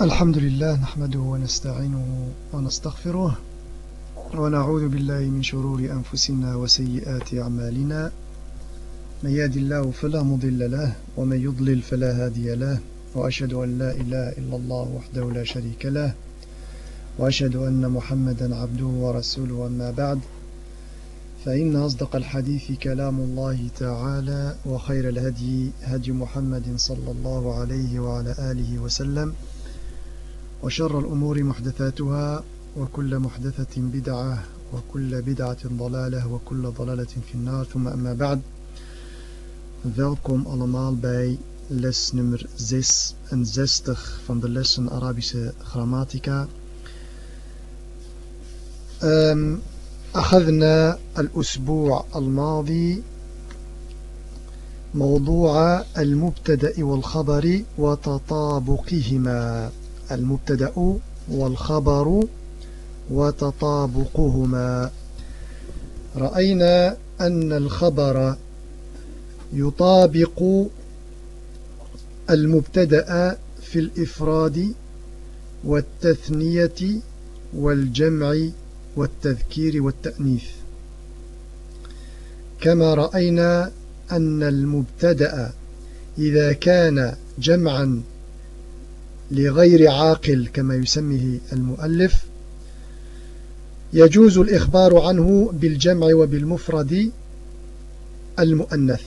الحمد لله نحمده ونستعينه ونستغفره ونعوذ بالله من شرور أنفسنا وسيئات أعمالنا. من يهد الله فلا مضل له ومن يضلل فلا هادي له وأشهد أن لا إله إلا الله وحده لا شريك له وأشهد أن محمدا عبده ورسوله وما بعد. فإن أصدق الحديث كلام الله تعالى وخير الهدي هدي محمد صلى الله عليه وعلى آله وسلم. وشر الأمور محدثاتها وكل محدثة بدعة وكل بدعة ضلالة وكل ضلالة في النار ثم أما بعد Welkom allemaal bij les nummer 66 van de lessen Arabische grammatica. Um, أخذنا الأسبوع الماضي موضوع المبتدأ والخبر وتطابقهما المبتدأ والخبر وتطابقهما. رأينا أن الخبر يطابق المبتدأ في الإفراد والتثنية والجمع والتذكير والتأنيث. كما رأينا أن المبتدأ إذا كان جمعا لغير عاقل كما يسميه المؤلف يجوز الإخبار عنه بالجمع وبالمفرد المؤنث.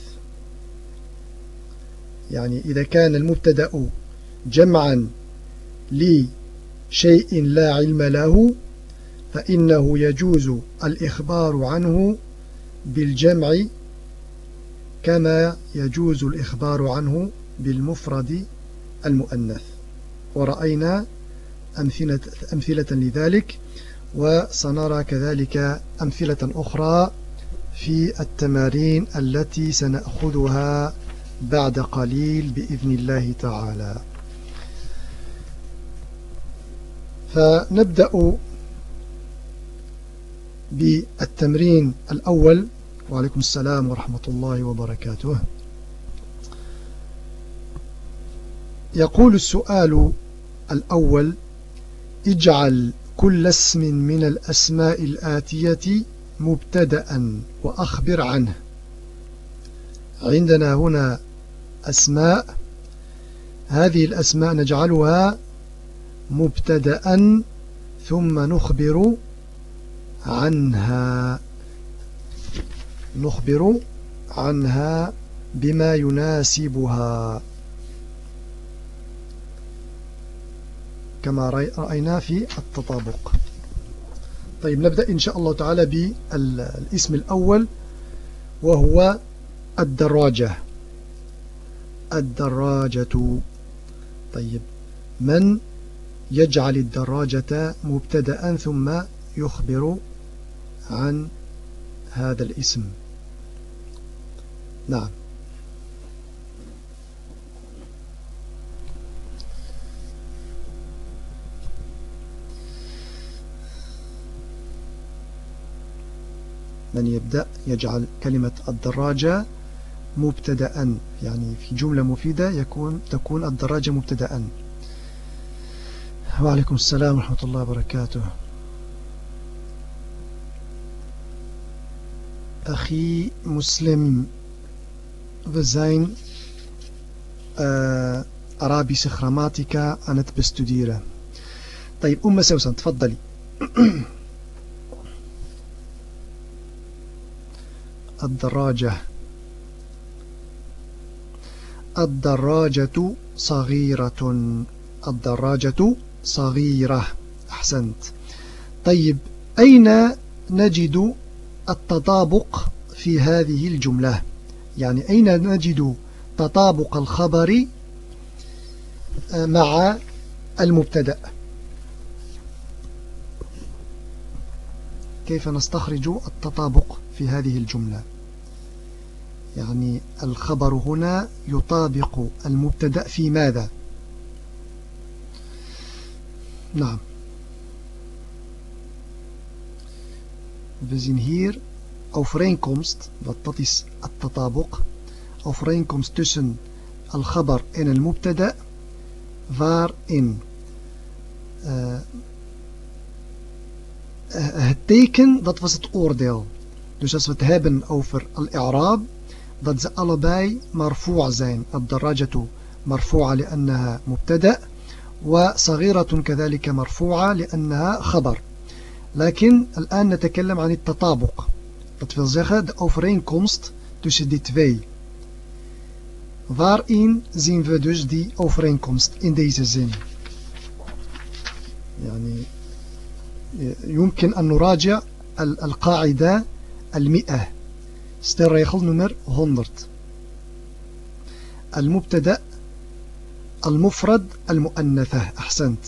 يعني إذا كان المبتدأ جمعا لشيء لا علم له فإنه يجوز الإخبار عنه بالجمع كما يجوز الإخبار عنه بالمفرد المؤنث. ورأينا أمثلة, أمثلة لذلك وسنرى كذلك أمثلة أخرى في التمارين التي سنأخذها بعد قليل بإذن الله تعالى. فنبدأ بالتمرين الأول. وعليكم السلام ورحمة الله وبركاته. يقول السؤال الأول اجعل كل اسم من الأسماء الآتية مبتدأ وأخبر عنه. عندنا هنا أسماء. هذه الأسماء نجعلها مبتدأ ثم نخبر عنها. نخبر عنها بما يناسبها. كما رأينا في التطابق. طيب نبدأ إن شاء الله تعالى بالاسم الأول وهو الدراجة. الدراجة. طيب من يجعل الدراجة مبتدأ ثم يخبر عن هذا الاسم؟ نعم. من يبدأ يجعل كلمة الدراجة مبتدأ. يعني في جملة مفيدة يكون تكون الدراجة مبتدأ. وعليكم السلام ورحمة الله وبركاته. أخي مسلم uh, Arabische grammatica aan het bestuderen. طيب أم سوسن تفضلي. الدراجة. الدراجة صغيرة. الدراجة صغيرة. أحسنت. طيب أين نجد التطابق في هذه الجملة؟ يعني أين نجد تطابق الخبر مع المبتدأ؟ كيف نستخرج التطابق؟ في هذه الجملة يعني الخبر هنا يطابق المبتدأ في ماذا نعم We zien hier overeenkomst, wat dat is het tatabuq, overeenkomst tussen al-khabar en al-mubtada, waarin uh, het teken, dat was het oordeel. Dus als we het hebben over al-i'raab, dat ze allebei marfu'a zijn. Ad-darajatu marfu'a li'annaha mubtada' وصغيرة كذلك مرفوعة لأنها خبر لكن الآن نتكلم عن التطابق dat wil zeggen de overeenkomst tussen die twee waarin zien we dus die overeenkomst in deze zin يعني يمكن أن نراجع القاعدة المئة. ستريخل نمر 100 المبتدأ المفرد المؤنثة. أحسنت.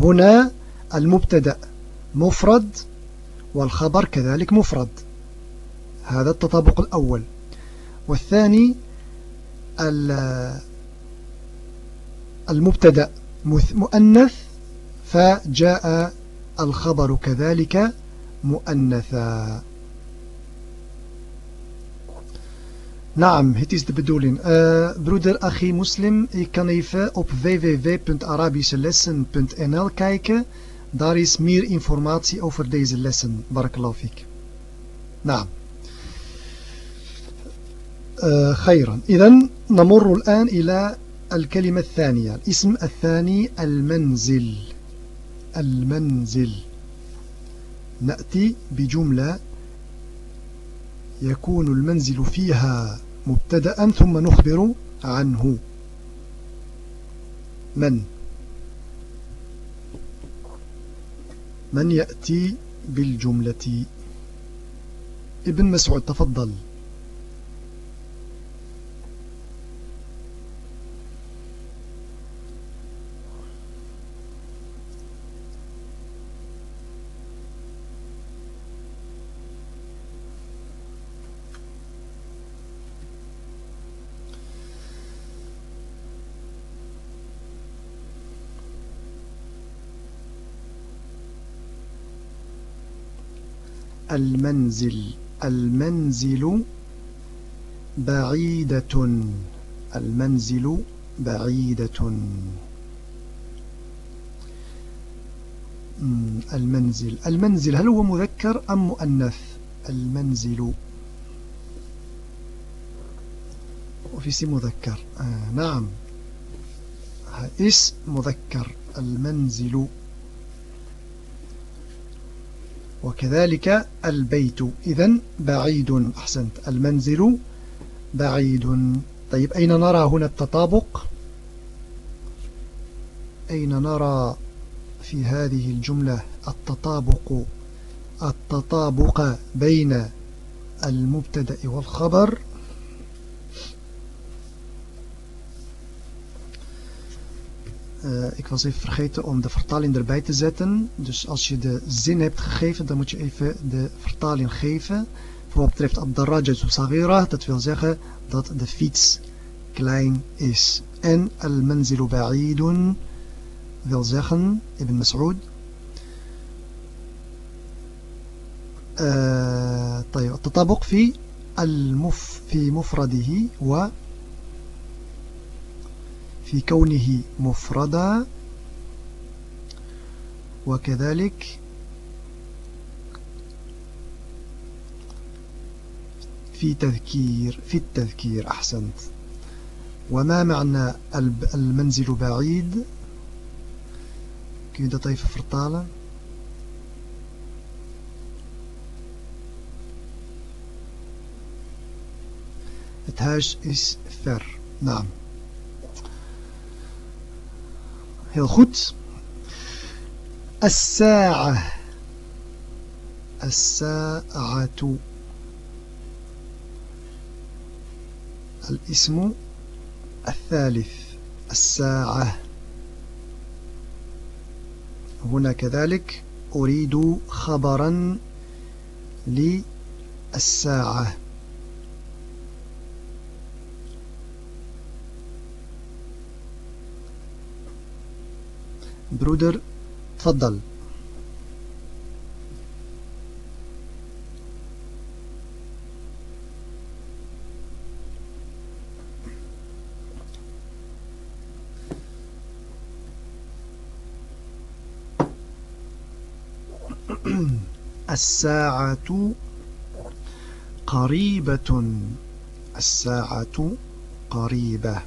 هنا المبتدأ مفرد والخبر كذلك مفرد. هذا التطابق الأول. والثاني المبتدأ مؤنث فجاء الخبر كذلك مؤنثا. Naam, het is de bedoeling. Uh, broeder Achi Muslim, ik kan even op www.arabischelessen.nl kijken. Daar is meer informatie over deze lessen. Barakallahu fik. Naam. خيرا إذن نمر الآن إلى الكلمة الثانية الاسم الثاني المنزل المنزل نأتي بجملة يكون المنزل فيها مبتدأ ثم نخبر عنه. من؟ من يأتي بالجملة؟ ابن مسعود تفضل. المنزل. المنزل بعيدة. المنزل بعيدة. المنزل. المنزل هل هو مذكر أم مؤنث؟ المنزل. وفي سي مذكر. آه نعم. is مذكر. المنزل. وكذلك البيت. إذن بعيد. أحسنت. المنزل بعيد. طيب أين نرى هنا التطابق؟ أين نرى في هذه الجملة التطابق؟ التطابق بين المبتدأ والخبر. Uh, ik was even vergeten om de vertaling erbij te zetten. Dus als je de zin hebt gegeven, dan moet je even de vertaling geven. Voor wat betreft Abdarrajat Sagira, dat wil zeggen dat de fiets klein is. En al-manzilu ba'idun wil zeggen, Ibn Mas'ud, طيب التطابق في المف في مفرده و في كونه مفردا وكذلك في تذكير في التذكير أحسنت. وما معنى المنزل بعيد؟ kun je dat even vertalen het huis is ver naam Heel goed. الساعة الساعة الاسم الثالث الساعة هنا كذلك أريد خبرا للساعة برودر تفضل. الساعة قريبة. الساعة قريبة.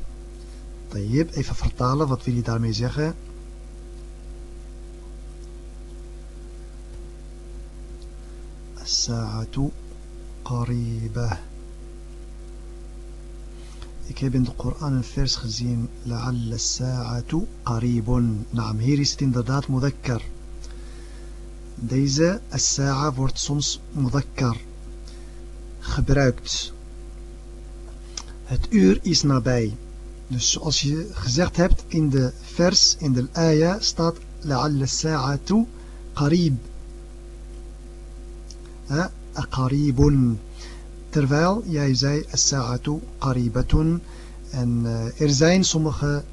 طيب أي فرطالة فتفيني دار ميزيخة الساعة قريبة. يكيبين القرآن الفيرس خزين لعل الساعة قريب. نعم هيري ستندادات مذكر. ديزا الساعة فورت سمس مذكر. خبراكت. Het uur is nabij. Dus als je gezegd hebt in de vers, in de aya, staat La'alla sa'atu. Qaribun. Terwijl jij zei as-sa'atu qaribatun. En uh, er zijn sommige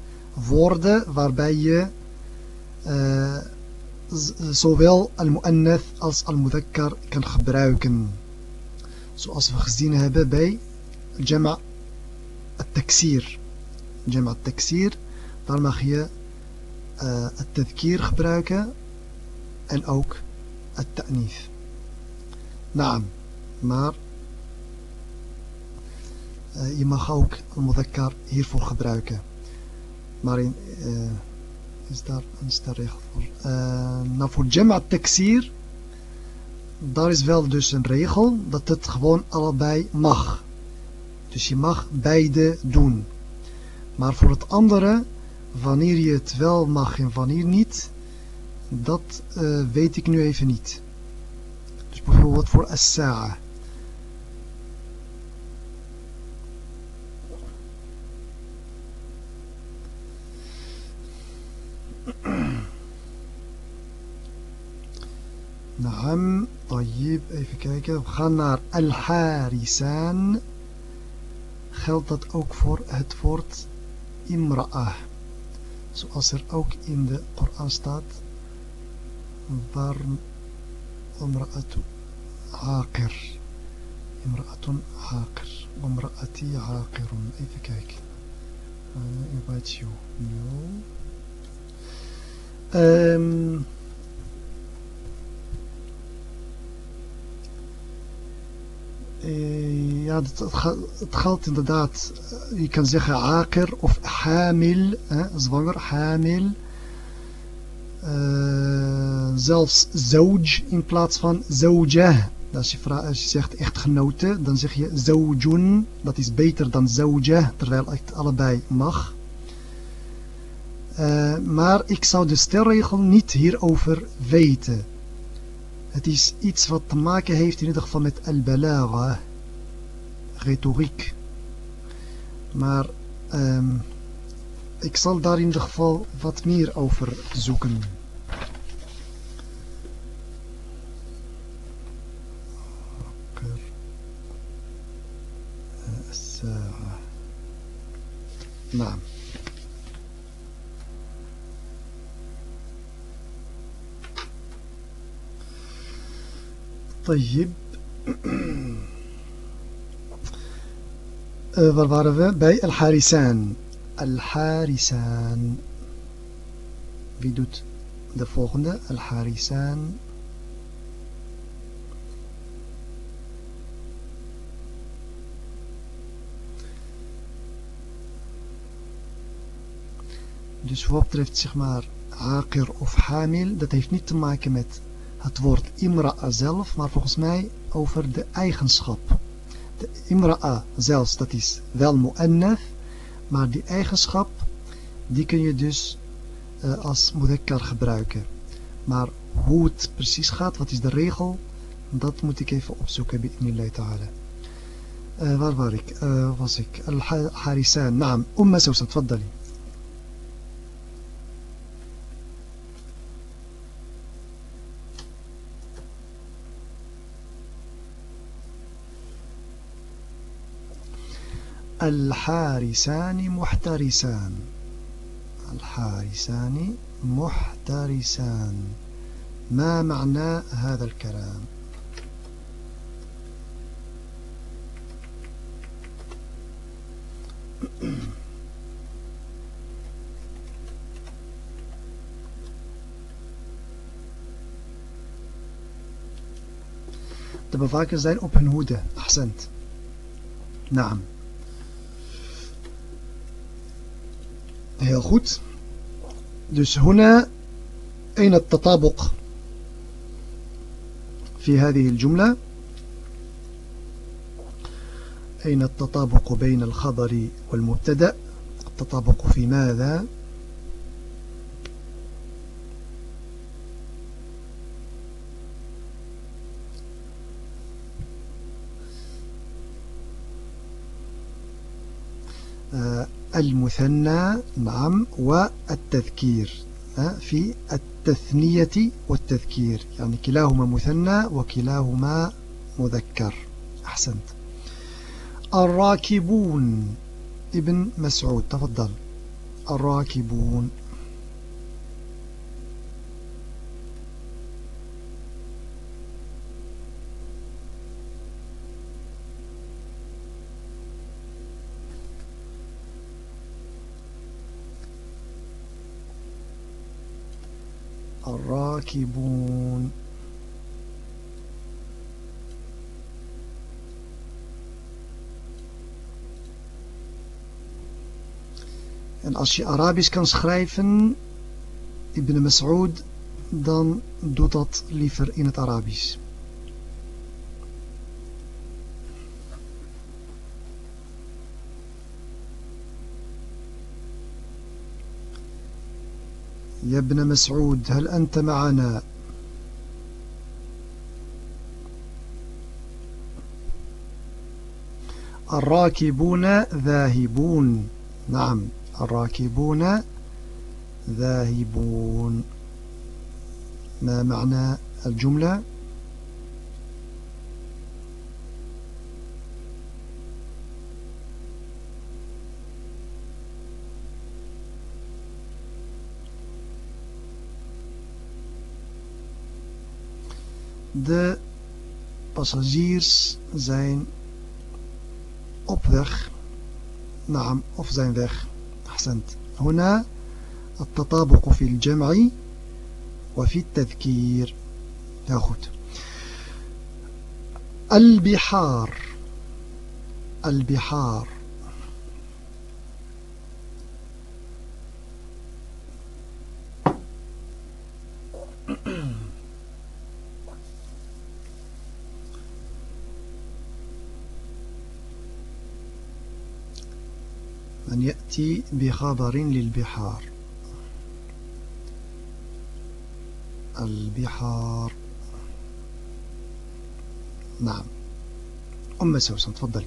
woorden waarbij je uh, zowel al-mu'annath als al-mudhakkar kan gebruiken. Zoals we gezien hebben bij jama' al-taksir. Jama' al-taksir, daar mag je uh, het-tadkir gebruiken en ook het-ta'nif. Naam, maar uh, je mag ook al-mudhakkar hiervoor gebruiken. Maar in, uh, is daar een stelregel voor. Uh, nou voor jama' taksir daar is wel dus een regel dat het gewoon allebei mag. Dus je mag beide doen. Maar voor het andere, wanneer je het wel mag en wanneer niet, dat weet ik nu even niet. Bijvoorbeeld voor as-sa'a. Naam, طيب, even kijken. We gaan naar al-harisan. Geldt dat ook voor het woord imra'ah. Zoals er ook in de Koran staat. Waar imra'atu haqir. Imra'atun haqir. Imra'ati haqirun. Even kijken. Uh, invite you. No. Um, ja, het, het, geldt inderdaad, je kan zeggen aker of hamil, hè, zwanger, hamil. Uh, zelfs zawj in plaats van zawjah. Als je, als je zegt echtgenote, dan zeg je zawjun, dat is beter dan zawjah, terwijl het allebei mag. Uh, maar ik zou de stelregel niet hierover weten. Het is iets wat te maken heeft in ieder geval met al-balagha, retoriek. Maar um, ik zal daar in ieder geval wat meer over zoeken. نعم. طيب. آه، بي الحارسان. الحارسان. فيديو دفوقنا الحارسان. Dus wat betreft zeg maar Akir of Hamil, dat heeft niet te maken met het woord imra'a zelf, maar volgens mij over de eigenschap. De imra'a zelfs, dat is wel mu'annaf, maar die eigenschap, die kun je dus uh, als mudekkar gebruiken. Maar hoe het precies gaat, wat is de regel, dat moet ik even opzoeken bi'idnillah ta'ala. Uh, waar was ik? Uh, was ik? Al-Harisan, naam. Umma Sousa, tfaddali. الحارسان محترسان الحارسان محترسان ما معنى هذا الكلام de bewakers zijn op hun hoede. Accent. Naam. Heel goed. Dus هنا أين التطابق في هذه الجملة؟ أين التطابق بين الخبر والمبتدأ؟ التطابق في ماذا؟ آه، المثنى نعم والتذكير في التثنية والتذكير. يعني كلاهما مثنى وكلاهما مذكر. أحسنت. الراكبون ابن مسعود تفضل. الراكبون. الراكبون En als je Arabisch kan schrijven, Ibn Mas'ud, dan doe dat liever in het Arabisch. يا ابن مسعود هل أنت معنا؟ الراكبون ذاهبون. نعم الراكبون ذاهبون. ما معنى الجملة؟ De passagiers zijn op weg, naam of zijn weg. أحسنت. هنا التطابق في الجمع وفي التذكير. ياخد البحار. البحار أن يأتي بخبر للبحار. البحار. نعم. أم سوسن تفضلي.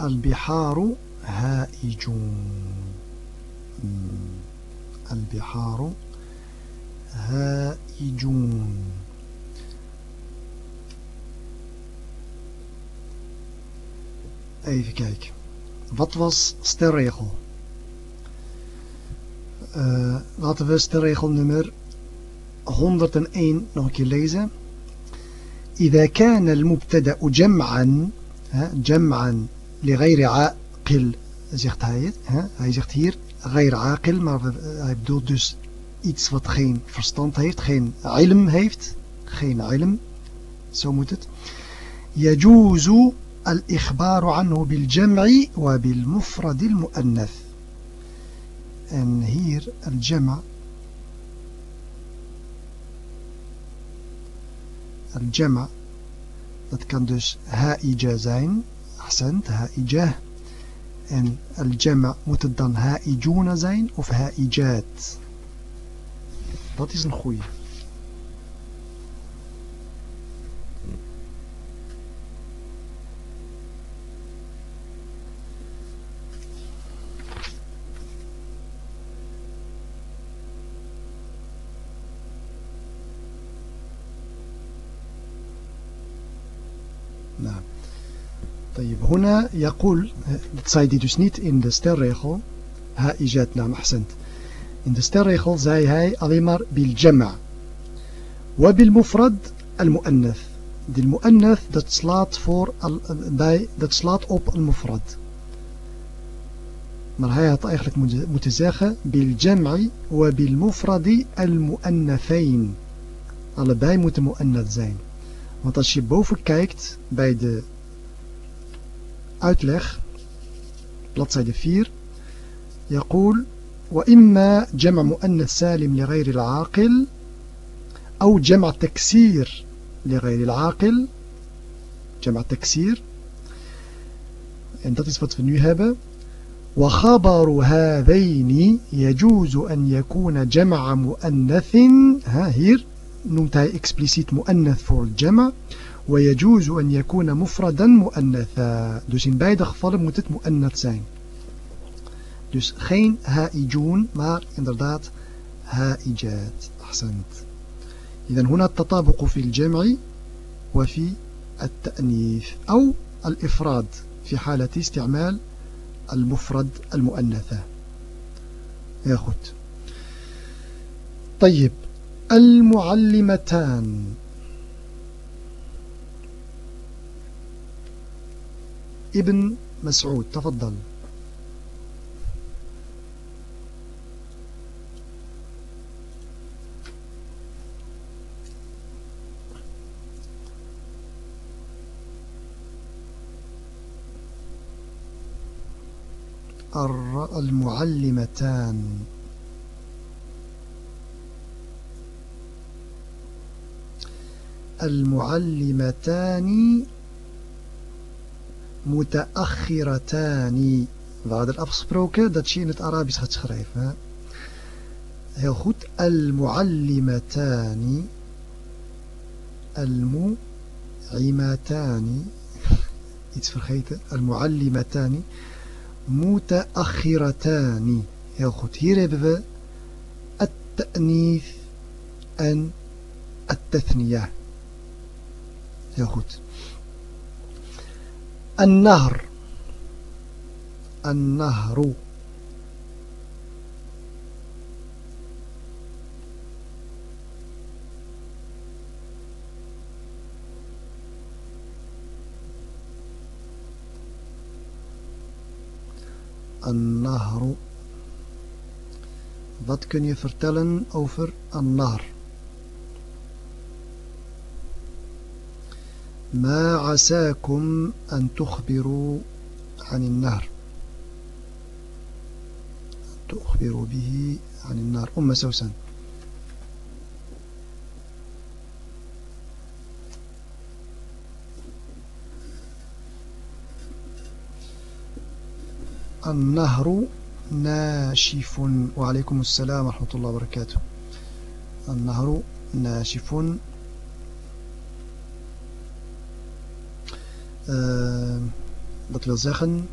البحار هائجون البحار هائجون Even kijken. Wat was stelregel? Uh, laten we stelregel nummer 101 nog een keer lezen. إذا كان المبتدأ جمعا جمعا لغير عاقل zegt hij het. Hij zegt hier غير عاقل, maar hij bedoelt dus iets wat geen verstand heeft, geen ilm heeft, geen ilm, zo moet het. يجوز الإخبار عنه بالجمع وبالمفرد المؤنث en hier الجمع الجمع dat kan dus هائجة zijn أحسنت هائجة en الجمع moet het dan هائجون zijn of هائجات Dat is een goeie. طيب. هنا يقول تصيدي دوس نيت ان ذا ستير ريخو ها ايجاد نعم احسنت In de stelregel zei hij alleen maar bil jama. Wa bil mufrad al mu'annath. De mu'annath dat slaat, voor, bij, dat slaat op al mufrad. Maar hij had eigenlijk moeten zeggen biljam'i wa bilmufradi al-mu'annafayn. Allebei moeten mu'annat zijn. Want als je boven kijkt bij de uitleg, bladzijde 4, يقول وإما جمع مؤنث سالم لغير العاقل أو جمع تكسير لغير العاقل. جمع تكسير. En dat hebben وخبر هذين يجوز أن يكون جمع مؤنث. ها hier noemt expliciet مؤنث voor الجمع ويجوز أن يكون مفردا مؤنثا. dus in beide gevallen moet dus geen هائجون maar inderdaad هائجات أحسنت إذا هنا التطابق في الجمع وفي التأنيث أو الإفراد في حالة استعمال المفرد المؤنثة يا خد طيب المعلمتان ابن مسعود تفضل المعلمتان. المعلمتان متأخرتان. بعد الأبسبروكة ده شيء نتعرابيس هتخريف يخد المعلمتان المعيمتان يتفرخيت المعلمتان المعلمتان متأخرتان. heel goed hier hebben we التأنيث en التثنية. heel goed النهر النهر. النهر. النهر. Wat kun je vertellen over النهر ما عساكم أن تخبروا عن النهر تخبروا به عن النار أم سوسن النهر ناشف وعليكم السلام ورحمة الله وبركاته النهر ناشف uh, dat wil zeggen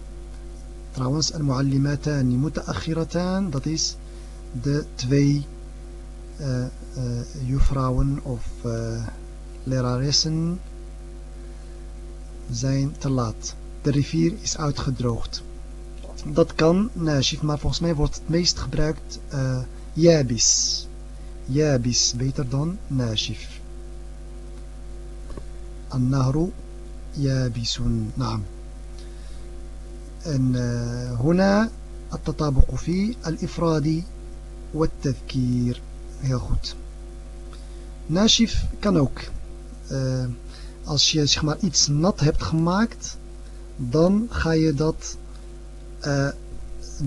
trouwens al-muallimatani mutaakhiratan dat is de twee uh, uh, juffrouwen of uh, leraressen zijn te laat de rivier is uitgedroogd dat kan nashif, maar volgens mij wordt het meest gebruikt uh, yabis. Yabis, beter dan nashif. النهر يابس نعم أن هنا التطابق في الإفراد والتذكير heel goed nashif kan ook uh, als je zeg maar iets nat hebt gemaakt dan ga je dat uh,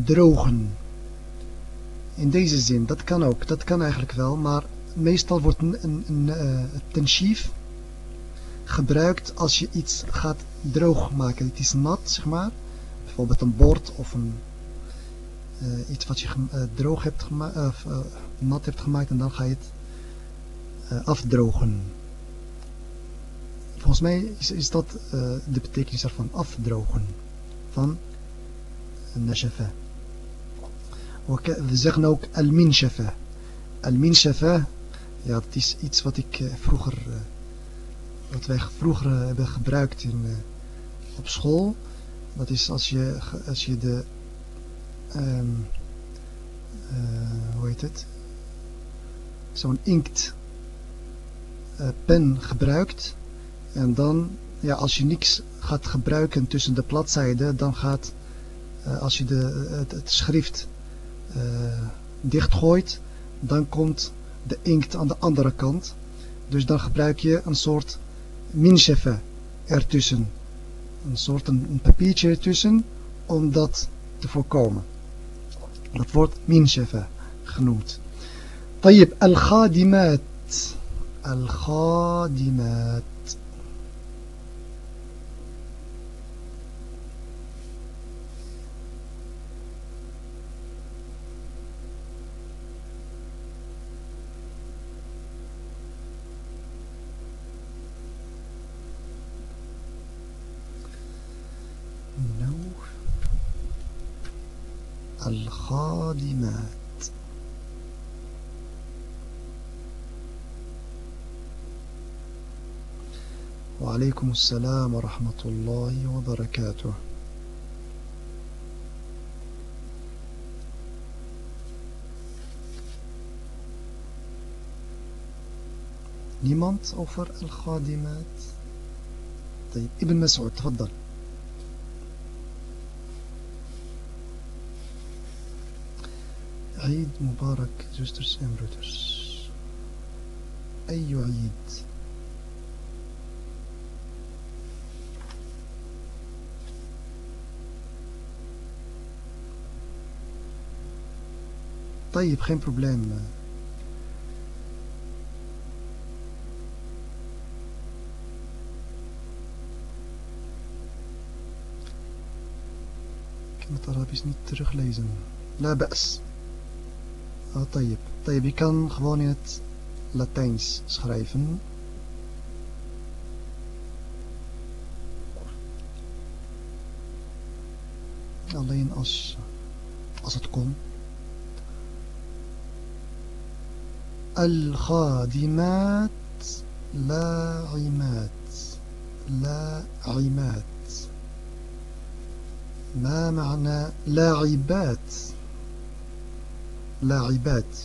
drogen. In deze zin, dat kan ook, dat kan eigenlijk wel, maar meestal wordt een, een, een uh, tensief gebruikt als je iets gaat droog maken. Het is nat, zeg maar, bijvoorbeeld een bord of een, uh, iets wat je droog hebt gemaakt, of nat hebt gemaakt en dan ga je het afdrogen. Volgens mij is, is dat de betekenis ervan, afdrogen. Van النشفة we zeggen ook al-minshafa. Al-minshafa, ja, dat is iets wat ik uh, vroeger, uh, wat wij vroeger uh, hebben gebruikt in, op school. Dat is als je, als je de, um, hoe heet het, zo'n inkt pen gebruikt. En dan, ja, als je niks gaat gebruiken tussen de bladzijden, dan gaat als je de, het, het schrift uh, dichtgooit, dan komt de inkt aan de andere kant. Dus dan gebruik je een soort minshefa ertussen. Een soort een, een papiertje ertussen om dat te voorkomen. Dat wordt minshefa genoemd. طيب الخادمات الخادمات الخادمات. وعليكم السلام ورحمة الله وبركاته. Niemand over al-Khadimat? طيب ابن مسعود تفضل. عيد مبارك جوستر سام روترز. أي عيد؟ طيب خين بروبليم. كما ترى بيس نيت لا بأس. طيب. طيب, je kan gewoon in het Latijns schrijven. Alleen als, als het kon. الخادمات لاعمات لاعمات ما معنى لاعبات لاعبات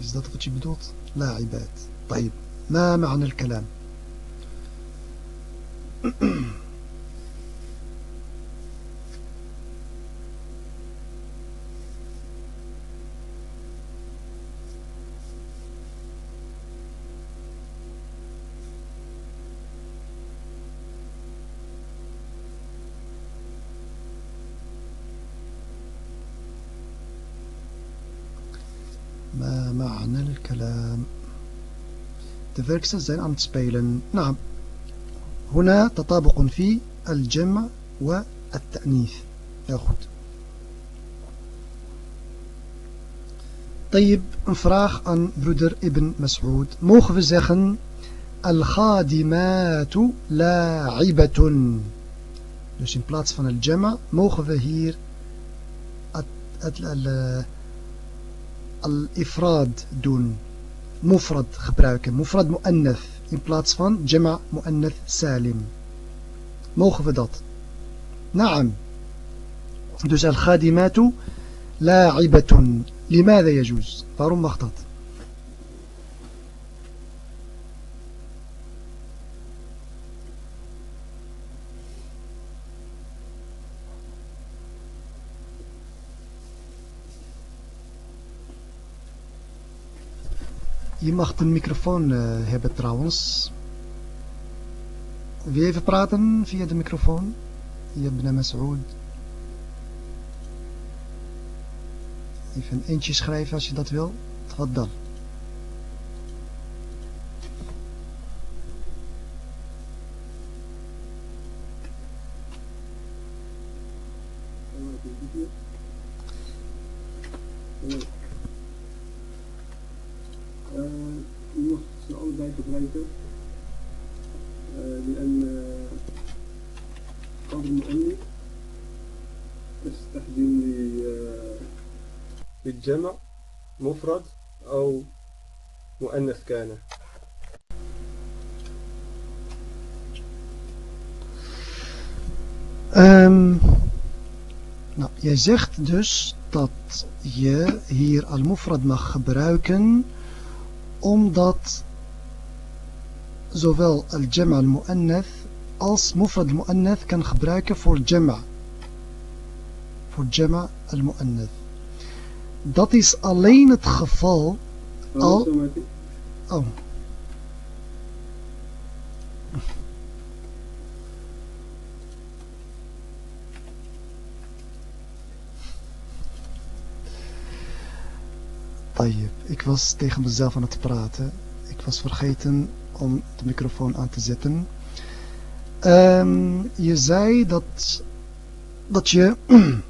Is dat wat je? لاعبات طيب ما معنى الكلام De werksters zijn aan het spelen. Nou, هنا تطابق في الجمع والتأنيث. Heel goed. طيب, een vraag aan broeder Ibn Mas'ud. Mogen we zeggen الخادمات لاعبة Dus in plaats van al-jama mogen we hier al-ifrad doen. مفرد gebruiken مفرد مؤنث in plaats van جمع مؤنث سالم. mogen we نعم. dus الخادمات لاعبة. لماذا يجوز؟ warum مخطط. Je mag een microfoon uh, hebben trouwens. Wil even praten via de microfoon? Je Ibn Mas'ud. Even een eentje schrijven als je dat wil. Wat dan? Jij zegt dus dat je hier al-mufrad mag gebruiken omdat zowel al-jama' al-mu'annath als mufrad al-mu'annath kan gebruiken voor jama' voor Jama al-Mu'annath. Dat is alleen het geval al... Oh. Ik was tegen mezelf aan het praten. Ik was vergeten om de microfoon aan te zetten. Um, je zei dat, dat je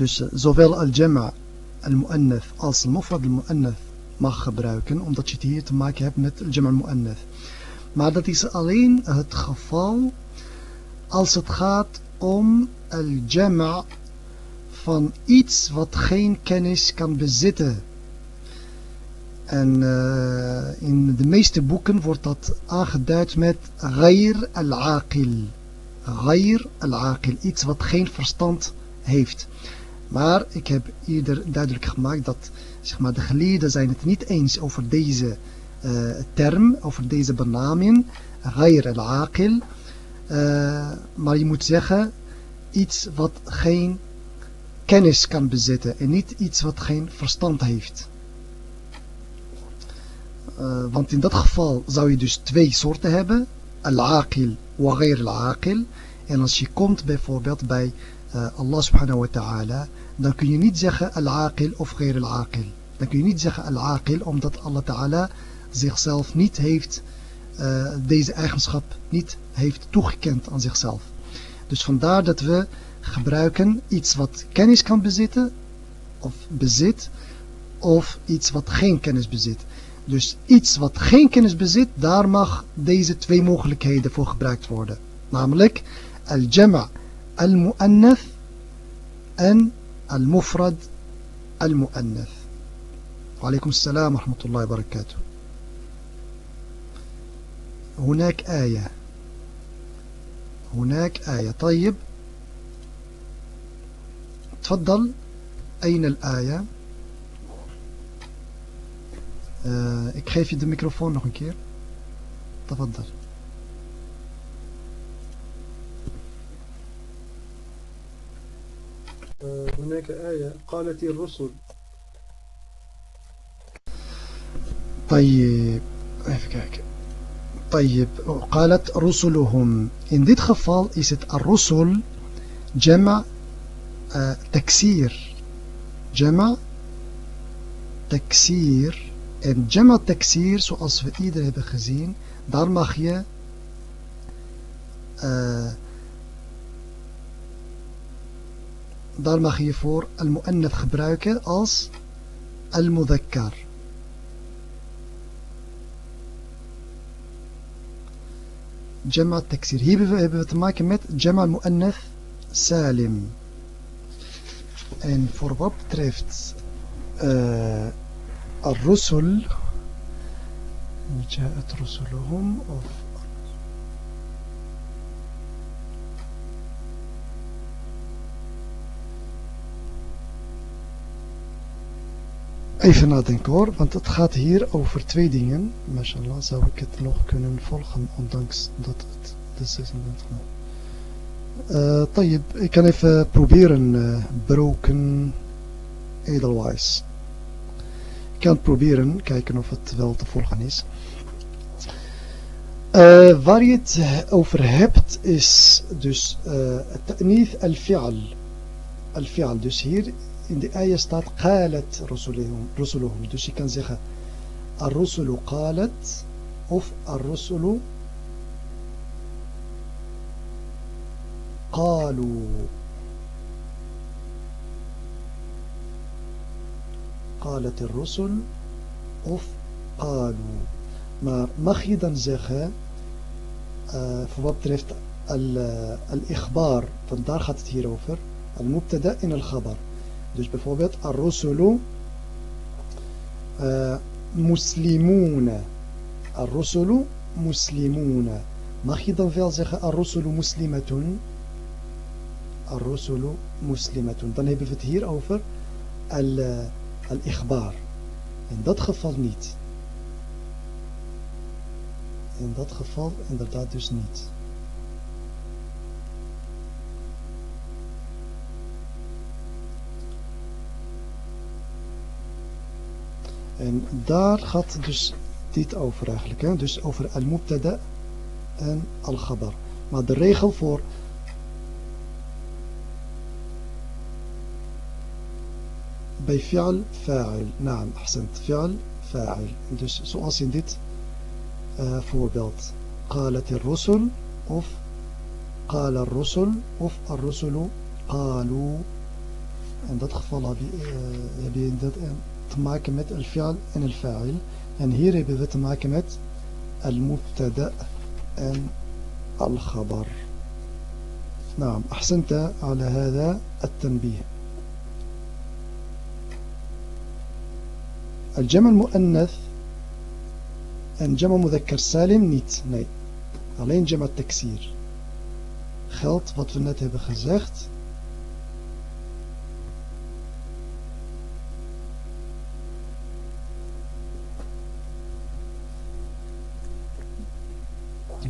dus zowel al-jama' al-mu'annath als al-mufrad al-mu'annath mag gebruiken, omdat je het hier te maken hebt met al-jama' al-mu'annath. Maar dat is alleen het geval als het gaat om al-jama' van iets wat geen kennis kan bezitten. En uh, in de meeste boeken wordt dat aangeduid met ghair al-aqil. Ghair al-aqil, iets wat geen verstand heeft. Maar ik heb eerder duidelijk gemaakt dat zeg maar, de geleerden zijn het niet eens over deze uh, term, over deze benaming. Ghair al-aqil. Uh, maar je moet zeggen iets wat geen kennis kan bezitten en niet iets wat geen verstand heeft. Uh, want in dat geval zou je dus twee soorten hebben. Al-aqil wa ghair al-aqil. En als je komt bijvoorbeeld bij uh, Allah subhanahu wa ta'ala, dan kun je niet zeggen al-aqil of ghair al-aqil. Dan kun je niet zeggen al-aqil omdat Allah ta'ala zichzelf niet heeft, uh, deze eigenschap niet heeft toegekend aan zichzelf. Dus vandaar dat we gebruiken iets wat kennis kan bezitten of bezit of iets wat geen kennis bezit. Dus iets wat geen kennis bezit, daar mag deze twee mogelijkheden voor gebruikt worden. Namelijk al-jama' al-mu'annath en al-mufrad al-mu'annath. Wa alaikum salam wa rahmatullahi wa barakatuh. هناك آية هناك آية طيب تفضل أين الآية Uh, ik geef je de microfoon nog een keer. تفضل. هناك آية قالت الرسل طيب even kijken طيب قالت رسلهم in dit geval is het الرسل جمع uh, تكسير جمع تكسير En Jama Taksir, zoals we eerder hebben gezien, daar mag je uh, daar mag je voor al-mu'annath gebruiken als al-mudhakkar. Jama Taksir. Hier hebben we, te maken met Jama al-mu'annath salim. En voor wat betreft uh, الرسل جاءت رسلهم Even nadenken hoor, want het gaat hier over twee dingen. Mashallah zou ik het nog kunnen volgen, ondanks dat het de 26 uh, طيب, ik kan even proberen uh, broken edelweiss. Kan proberen, kijken of het wel te volgen is. Uh, waar je het over hebt is dus uh, ta'nith al-fi'al. Al-fi'al. Dus hier in de ayah staat qalat rusuluhum. Dus je kan zeggen ar-rusulu qalat of ar-rusulu qalu. قالت الرسل of قالوا maar mag je dan zeggen uh, voor wat betreft al-ikhbar want daar gaat het hier over al-mubtada in al-khabar dus bijvoorbeeld al-rusulu uh, muslimuna al-rusulu muslimuna mag je dan wel zeggen al-rusulu muslimatun al-rusulu muslimatun dan hebben we het hier over al al-ikhbar. In dat geval niet. In dat geval inderdaad dus niet. En daar gaat dus dit over eigenlijk. Hè? Dus over al-mubtada en al-ghabar. Maar de regel voor bij fi'al fa'il. Naam, ahsend. Fi'al fa'il. Dus zoals in dit uh, voorbeeld. قالت الرسل of قال الرسل of الرسل قالوا in dat geval heb je, uh, heb je dat, uh, te maken met al-fi'al en al-fa'il en hier hebben we te maken met al-mubtada en al-khabar نعم أحسنت على هذا التنبيه الجمع المؤنث ان يعني جمع مذكر سالم نيت ني alleen جمع التكسير. geldt wat we net hebben gezegd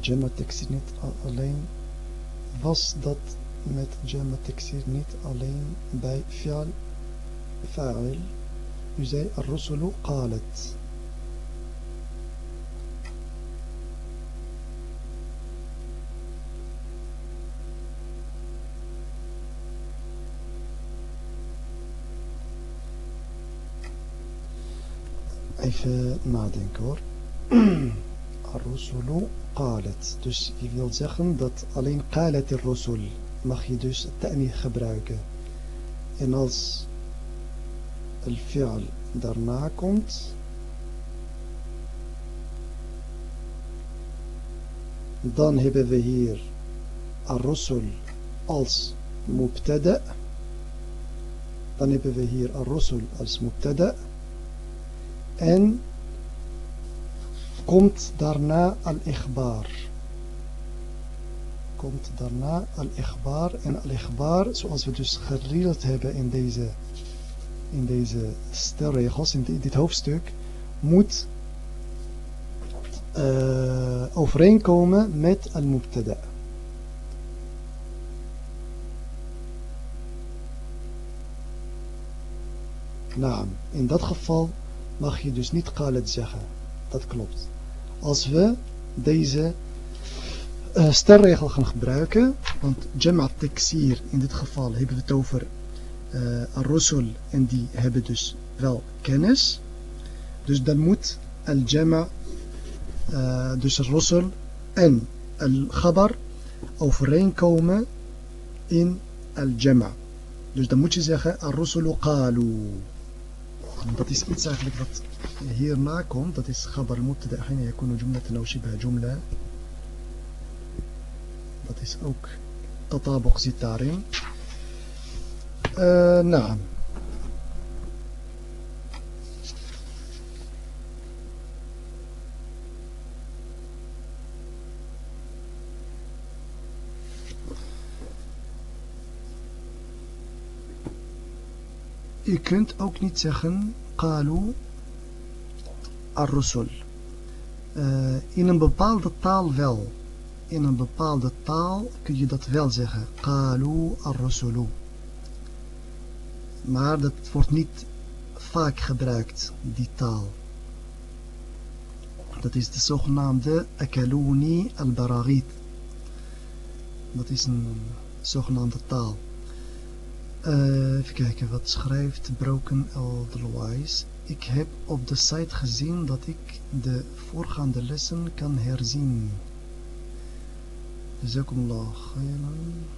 جمع التكسير نيت alleen was dat met جمع التكسير نيت alleen bij فعل فاعل. U zei Ar-Rusulu qalat Even nadenken hoor. Ar-Rusulu qalat. Dus je wil zeggen dat alleen qalat ar-Rusul mag je dus ta'ni gebruiken. En als al-fi'al daarna komt, dan hebben we hier ar-Rusul als mubtada. Dan hebben we hier ar-Rusul als mubtada. En komt daarna al-ikhbar. Komt daarna al-ikhbar. En al-ikhbar, zoals we dus geleerd hebben in deze, in deze stelregels, in dit hoofdstuk, moet uh, overeenkomen met al-mubtada. Nou, in dat geval mag je dus niet qalet zeggen. Dat klopt. Als we deze uh, stelregel gaan gebruiken, want Jama Teksir in dit geval hebben we het over uh, Ar-Rusul en die hebben dus wel kennis. Dus dan moet Al-Jama, uh, dus Ar-Rusul en Al-Khabar overeenkomen in Al-Jama. Dus dan moet je zeggen Ar-Rusulu qalu. Dat is iets eigenlijk wat hierna komt. Dat is khabar mubtada أحيانا يكون جملة أو شبه جملة. Dat is ook تطابق zit daarin. Eh, nou. Uh. Je kunt ook niet zeggen, Kalu Ar-Rusul. Eh, in een bepaalde taal wel. In een bepaalde taal kun je dat wel zeggen. Kalu Ar-Rusulu. Maar dat wordt niet vaak gebruikt, die taal. Dat is de zogenaamde akaluni al-baraghit. Dat is een zogenaamde taal. Uh, even kijken, wat schrijft Broken Otherwise. Ik heb op de site gezien dat ik de voorgaande lessen kan herzien. Jazakumullah khairan.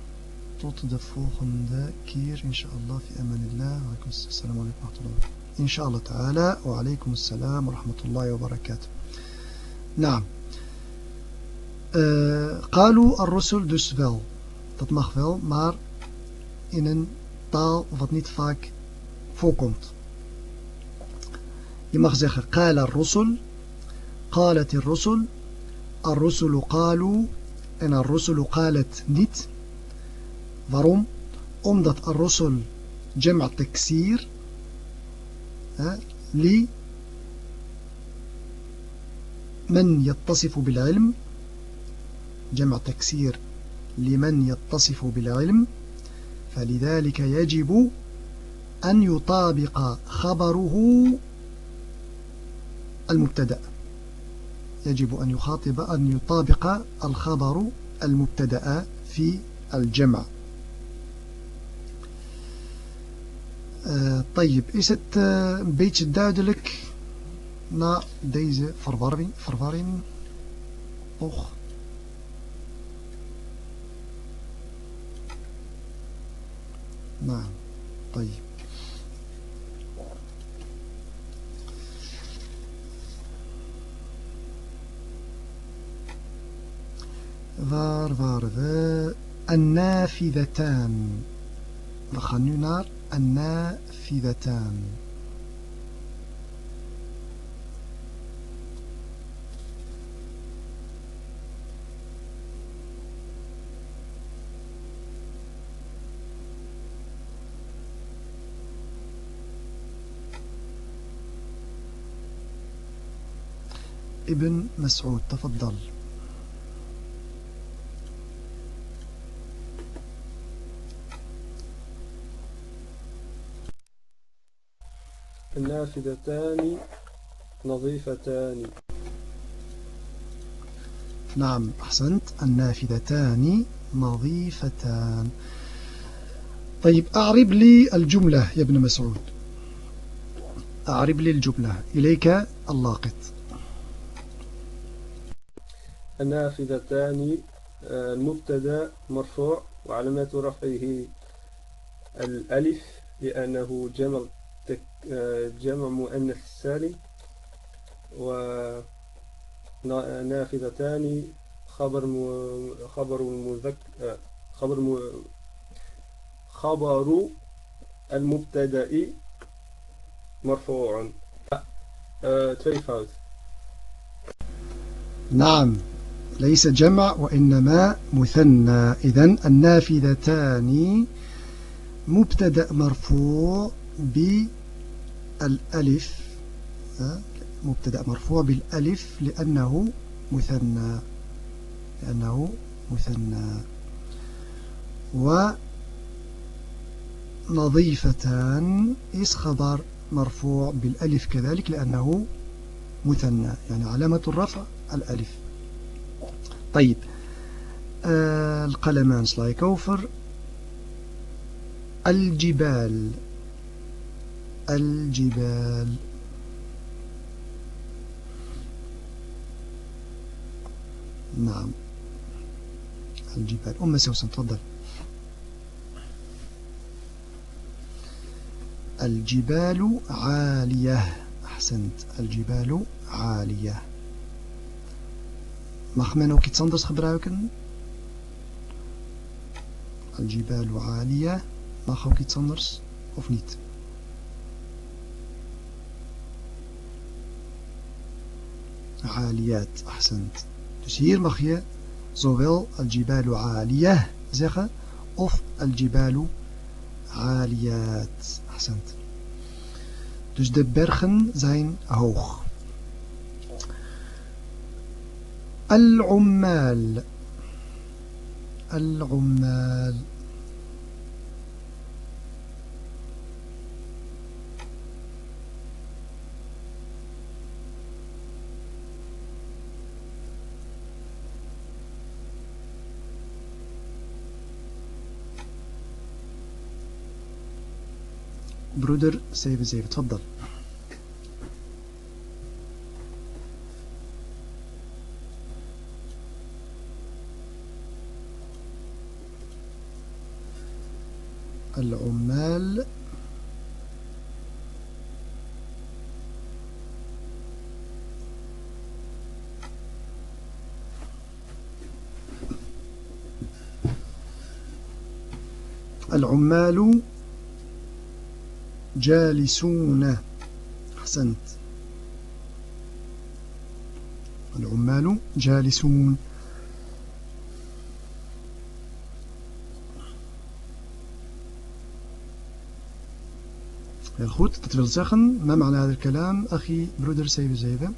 خطوط دفور داكير إن شاء الله في أمان الله. وعليكم السلام. عليكم ورحمة الله. إن شاء الله تعالى. وعليكم السلام ورحمة الله وبركاته. نعم. آه، قالوا الرسل dus wel het mag wel maar in taal wat niet vaak voorkomt je mag zeggen قال الرسل. قالت الرسل. الرسل قالوا. en الرسل قالت niet Waarom? Omdat الرسل جمع تكسير لـ من يتصف بالعلم جمع تكسير لمن يتصف بالعلم فلذلك يجب أن يطابق خبره المبتدأ يجب أن يخاطب أن يطابق الخبر المبتدأ في الجمع طيب, is het uh, een beetje duidelijk na deze verwarring? verwarring? Och. Nou, طيب. Waar waren we? An-nafidatan. We gaan nu naar النافذتان ابن مسعود تفضل. النافذتان نظيفتان. نعم أحسنت. النافذتان نظيفتان. طيب أعرب لي الجملة يا ابن مسعود. أعرب لي الجملة. إليك اللاقط. النافذتان المبتدا مرفوع وعلامات رفعه الألف لأنه جمع جمع مؤنث سالم ونافذتان خبر خبر المذكر خبر خبر المبتدا مرفوع twee نعم. ليس جمع وإنما مثنى. إذن النافذتان مبتدأ مرفوع بالألف مبتدأ مرفوع بالألف لأنه مثنى لأنه مثنى. ونظيفتان إس خبر مرفوع بالألف كذلك لأنه مثنى يعني علامة الرفع الألف. طيب آه القلمان سلايكوفر الجبال. الجبال. نعم. الجبال. أم سوسن تفضل. الجبال عالية. أحسنت. الجبال عالية. مخمن وكيت ساندرس خبراوكن الجبال عالية. مخمن وكيت ساندرس أو فنيت عاليات أحسنت dus hier mag je zowel al-jibalu aliyah zeggen of al-jibalu aliyat أحسنت dus de bergen zijn hoog العمال العمال برودر 77 تفضل. العمال. العمال جالسون. أحسنت. العمال جالسون. الخوت خود تتفل زخن ما معنى هذا الكلام؟ أخي برودر سيف زيفه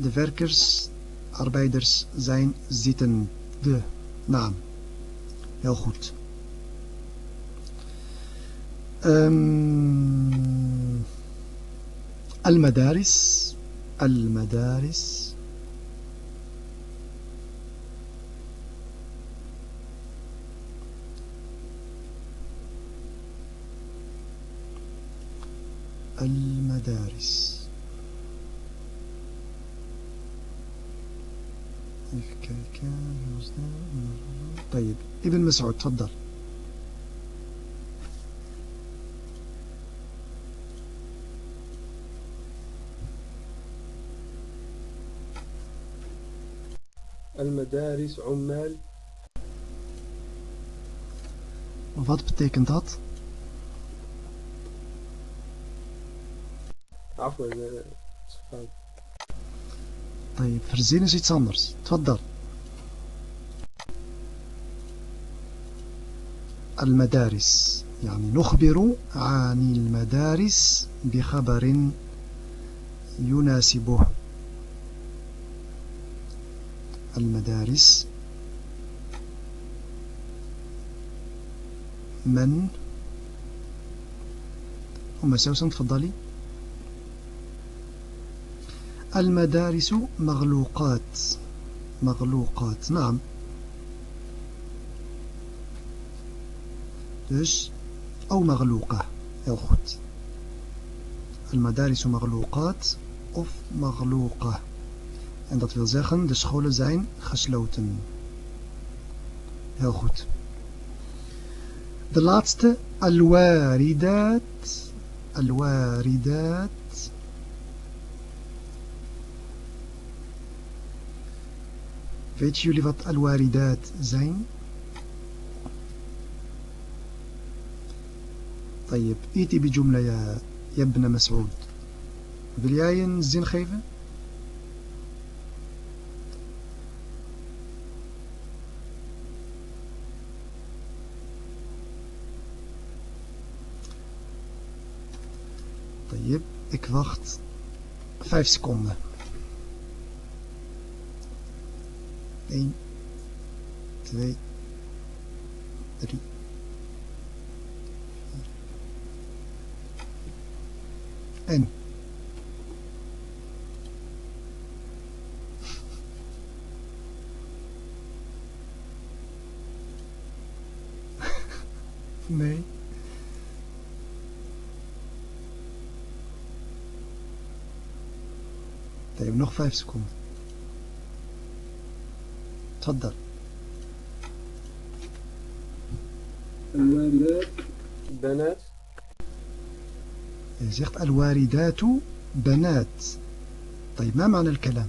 De werkers, arbeiders zijn zittend. De naam. Heel goed. um, المدارس المدارس المدارس طيب ابن مسعود تفضل. المدارس عمال. Wat betekent dat? عفوا طيب verzin eens iets anders تفضل. المدارس. يعني نخبر عن المدارس بخبر يناسبه. المدارس. من؟ أم سوسن تفضلي. المدارس مغلوقات. مغلوقات نعم. dus أو مغلوقة heel المدارس مغلوقات of مغلوقة. en dat wil zeggen de scholen zijn gesloten heel goed de laatste الواردات الواردات Weet jullie wat al-waridat zijn? طيب ائتي بجملة يا يا ابن مسعود wil jij een zin geven? طيب ik wacht 5 seconden 1, 2, 3, En. nee. We hebben nog 5 seconden. تفضل الواردات بنات. zegt الواردات بنات. طيب ما معنى الكلام؟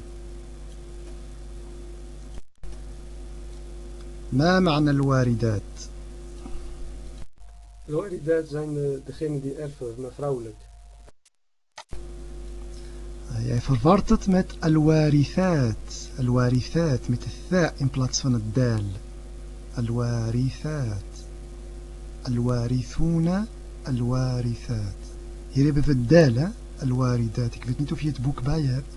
ما معنى الواردات؟ الواردات zijn degene die erven, maar vrouwelijk. Jij verwart het met al-warithat. Al-warithat met de tha in plaats van het dal. Al-warithat. Al-warithuna. Al-warithat. Hier hebben we het dal, hè? Al-waridat. Ik weet niet of je het boek bij je hebt.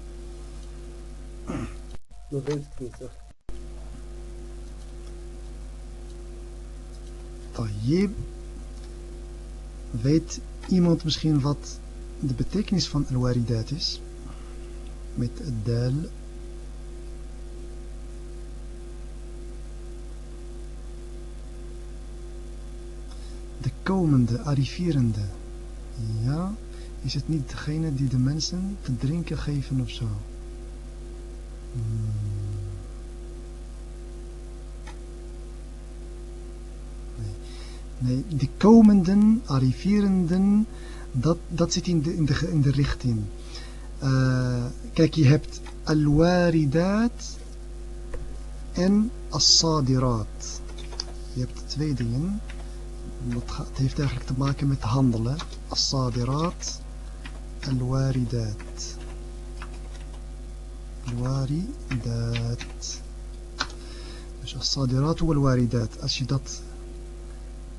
Dat weet ik niet, echt. Tayyib. Weet iemand misschien wat de betekenis van al-waridat is? Met dal de komende, arriverende ja, is het niet degene die de mensen te drinken geven of zo hmm. nee. nee, de komenden, arriverenden dat, dat zit in de, in de, in de richting uh, kijk, je hebt al-waridat en as-sadirat. Je hebt twee dingen. Het heeft eigenlijk te maken met handelen. As-sadirat, al-waridat. Al-waridat. Dus as-sadirat wal-waridat. Als je dat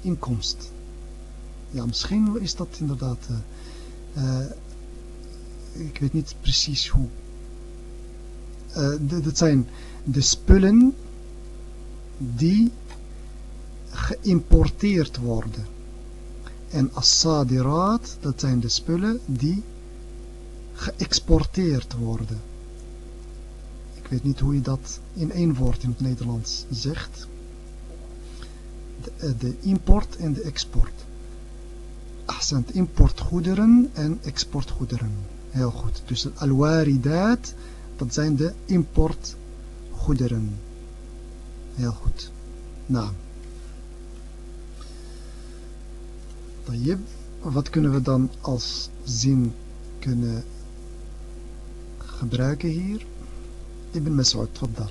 inkomst. Ja, misschien is dat inderdaad... Uh, ik weet niet precies hoe. Uh, dat zijn de spullen die geïmporteerd worden. En as-sadirat, dat zijn de spullen die geëxporteerd worden. Ik weet niet hoe je dat in één woord in het Nederlands zegt. De, eh, import en de export. Ahsend, importgoederen en exportgoederen. Heel goed. Dus al-waridat, dat zijn de importgoederen. Heel goed. Nou. Wat kunnen we dan als zin kunnen gebruiken hier? Ibn Mas'ud, tfaddal.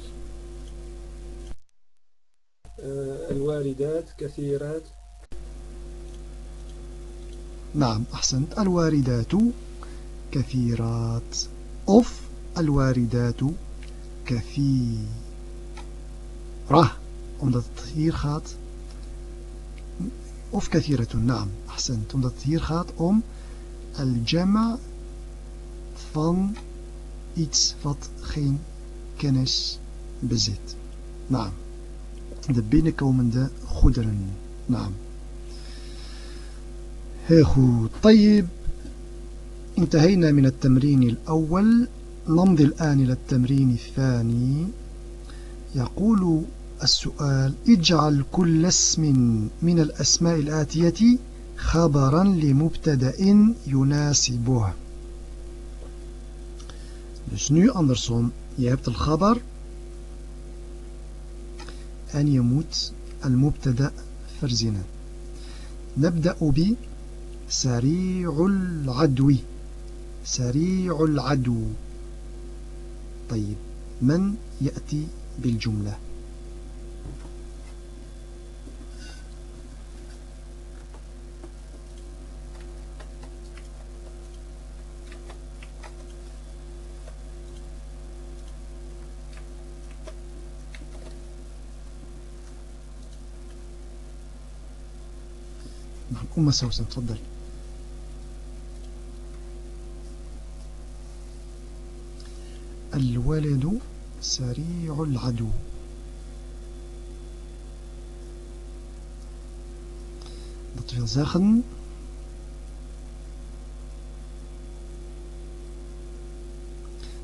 الواردات كثيرات نعم أحسنت الواردات كثيرات of الواردات كثيرة omdat het hier gaat of kathiratun, naam, ahsend, omdat het hier gaat om al-jama van iets wat geen kennis bezit. Naam, de binnenkomende goederen. Naam. Heel goed. طيب انتهينا من التمرين الأول نمضي الآن إلى التمرين الثاني يقول السؤال اجعل كل اسم من الأسماء الآتية خبرا لمبتدأ يناسبه Dus nu andersom. Je hebt al khabar. En je moet al-mubtada verzinnen. نبدأ ب سريع العدو سريع العدو. طيب من يأتي بالجملة؟ أم سوسن تفضل. الولد سريع العدو Dat wil zeggen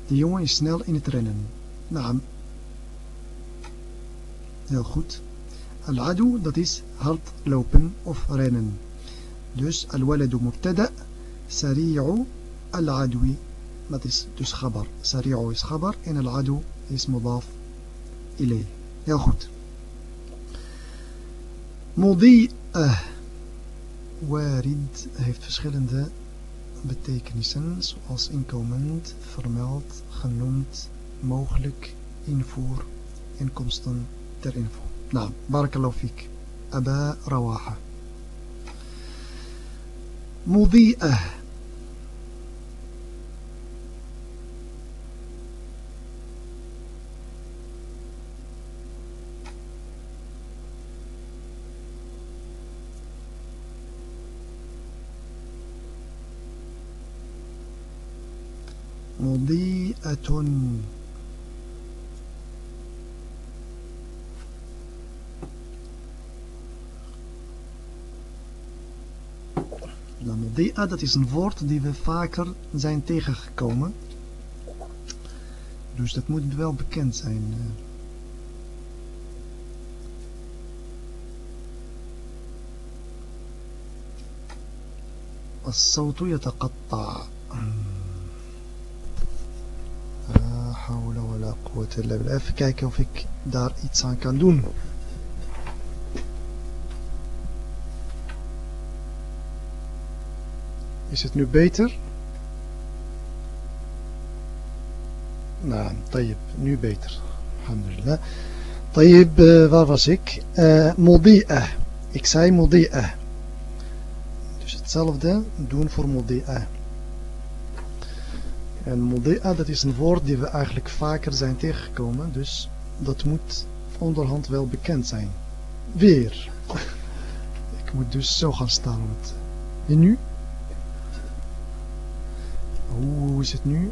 De jongen is snel in het rennen. Naam. Heel goed. Al-adu, dat is hardlopen of rennen. Dus al-waladu mubtada, sari'u al-adwi. Dat is dus khabar. Sari'u is khabar en al-adu is mudaf ilay. Heel goed. Mudi'ah. Warid heeft verschillende betekenissen zoals inkomend, vermeld, genoemd, mogelijk, invoer, inkomsten ter invoer. Nou, barakallahu fik. Aba Rawaha. مضيئة مضيئة Mudi'a, dat is een woord die we vaker zijn tegengekomen. Dus dat moet wel bekend zijn. الصوت يتقطع ولا قوة إلا بالله even kijken of ik daar iets aan kan doen Is het nu beter? Nou, طيب, nu beter. Alhamdulillah. طيب, uh, waar was ik? Uh, Mudi'ah. Ik zei Mudi'ah. Dus hetzelfde doen voor Mudi'ah. En Mudi'ah, dat is een woord die we eigenlijk vaker zijn tegengekomen. Dus dat moet onderhand wel bekend zijn. Weer. Ik moet dus zo gaan staan. En nu? Hoe is het nu?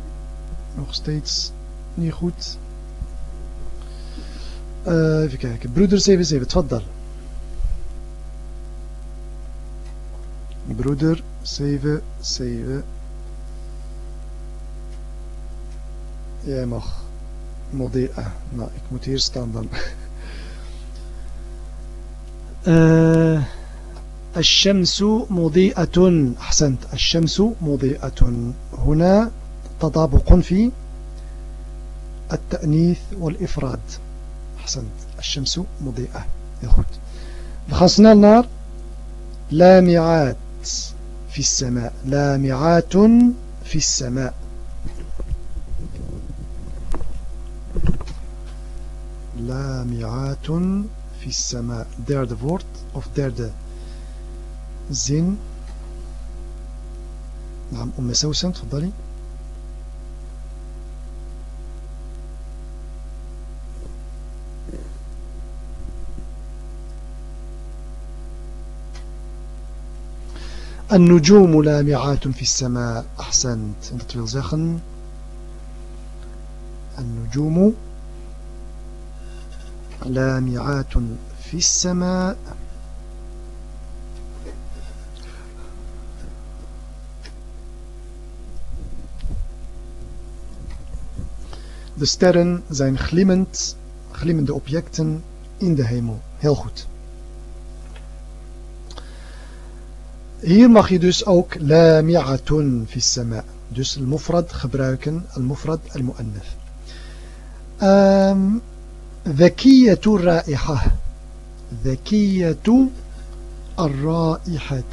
Nog steeds niet goed. Uh, even kijken. Broeder 77, tfaddal. broeder 7 jij mag مضيئة. nou ik moet hier staan dan الشمس مضيئة. أحسنت. الشمس مضيئة. هنا تطابق في التأنيث والإفراد. أحسنت. الشمس مضيئة. gaan snel naar لامعات في السماء. لامعات في السماء. لامعات في السماء. Derde woord of derde zin نعم أم سوسن تفضلي. النجوم لامعات في السماء. أحسنت. النجوم لامعات في السماء De sterren zijn glimmend, glimmende objecten in de hemel. Heel goed. Hier mag je dus ook lami'atun fi sama. Dus al-mufrad gebruiken, al-mufrad al-mu'annaf. Um, ذكية الرائحة ذكية الرائحة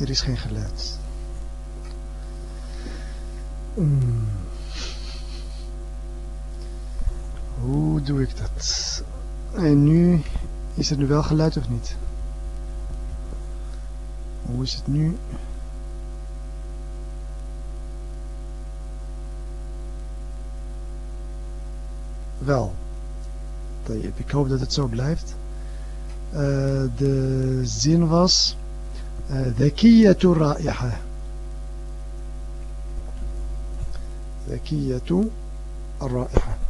er is geen geluid mm. hoe doe ik dat en nu is er nu wel geluid of niet Hoe is het nu? Wel. Ik hoop dat het zo blijft. Uh, de zin was... Eh, Zekiyatu uh, ra'iha. Zekiyatu ra'iha.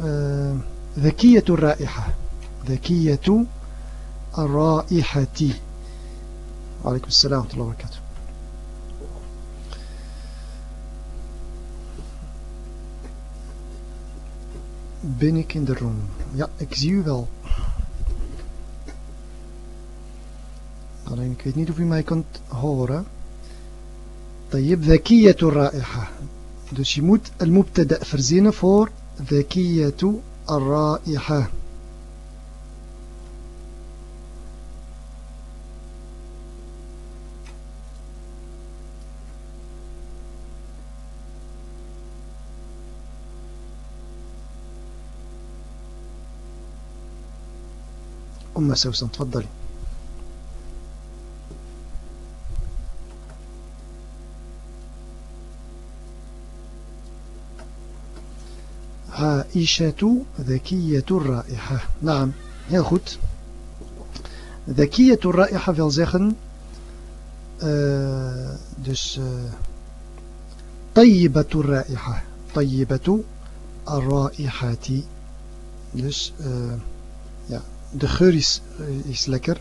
آه ذكية الرائحة ذكية الرائحة وعليكم السلام ورحمة الله وبركاته Ben ik in de room? Ja, ik zie u wel. Alleen ik weet niet of u mij kunt horen. طيب ذكية الرائحة Dus je moet al-mubtada verzinnen voor ذكية الرائحة. أم سوسن تفضلي. عائشة ذكية الرائحة. نعم heel goed ذكية الرائحة wil zeggen uh, dus uh, طيبة الرائحة. طيبة الرائحة dus uh, ja de geur is, is lekker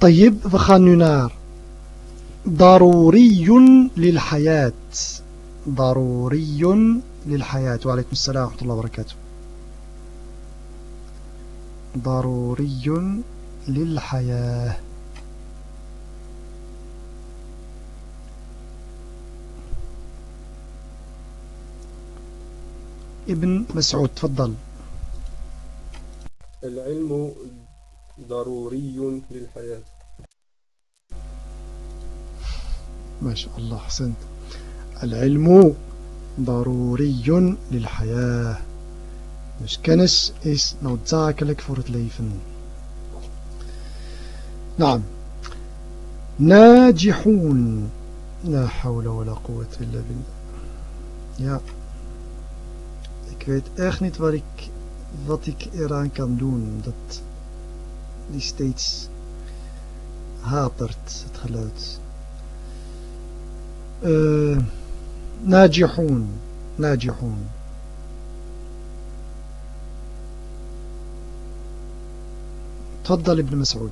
طيب we gaan nu naar ضروري للحياة. ضروري للحياة. وعليكم السلام ورحمة الله وبركاته. ضروري للحياة. ابن مسعود تفضل. العلم ضروري للحياة. ما شاء الله حسنت العلم daruriyun lil. Dus kennis is noodzakelijk voor het leven. Nou, najihun. La hawla wa la quwwata illa billah. Ja. Ik weet echt niet wat ik, wat ik eraan kan doen. Dat die steeds hapert, het geluid. Eh... Uh, ناجحون ناجحون تفضل ابن مسعود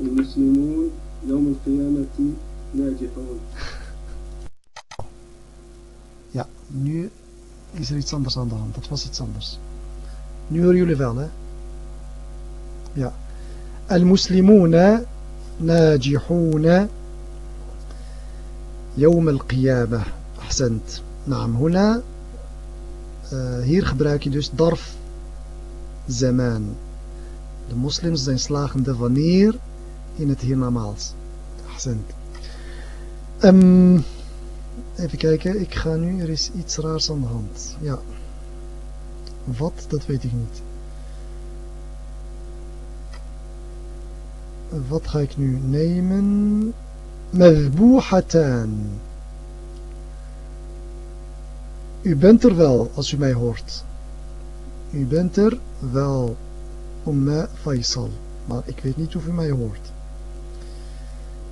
المسلمون يوم القيامة ناجحون Ja, nu is er iets anders aan de hand. Dat was iets anders. Nu horen jullie wel, hè? Ja. المسلمون ناجحون يوم القيامة أحسنت نعم هنا آه، هير خبراكي دوس ضرف زمان المسلمين زين سلاخن دفنير هنا تهير نمالس أحسنت أم Even kijken, ik ga nu, er is iets raars aan de hand. Ja. Wat, dat weet ik. wat ga ik nu nemen? Mevboehatan. U bent er wel, als u mij hoort. U bent er wel, Umma Faisal. Maar ik weet niet of u mij hoort.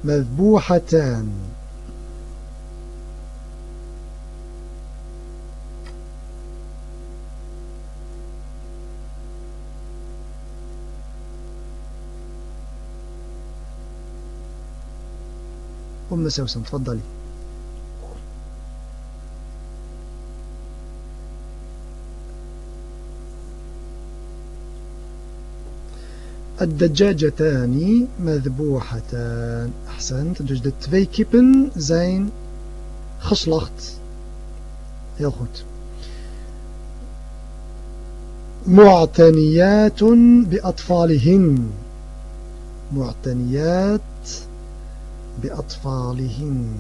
Mevboehatan. أم سوسن تفضلي. الدجاجتان مذبوحتان. أحسنت. dus de twee kippen zijn geslacht heel goed معتنيات بأطفالهن. معتنيات بأطفالهن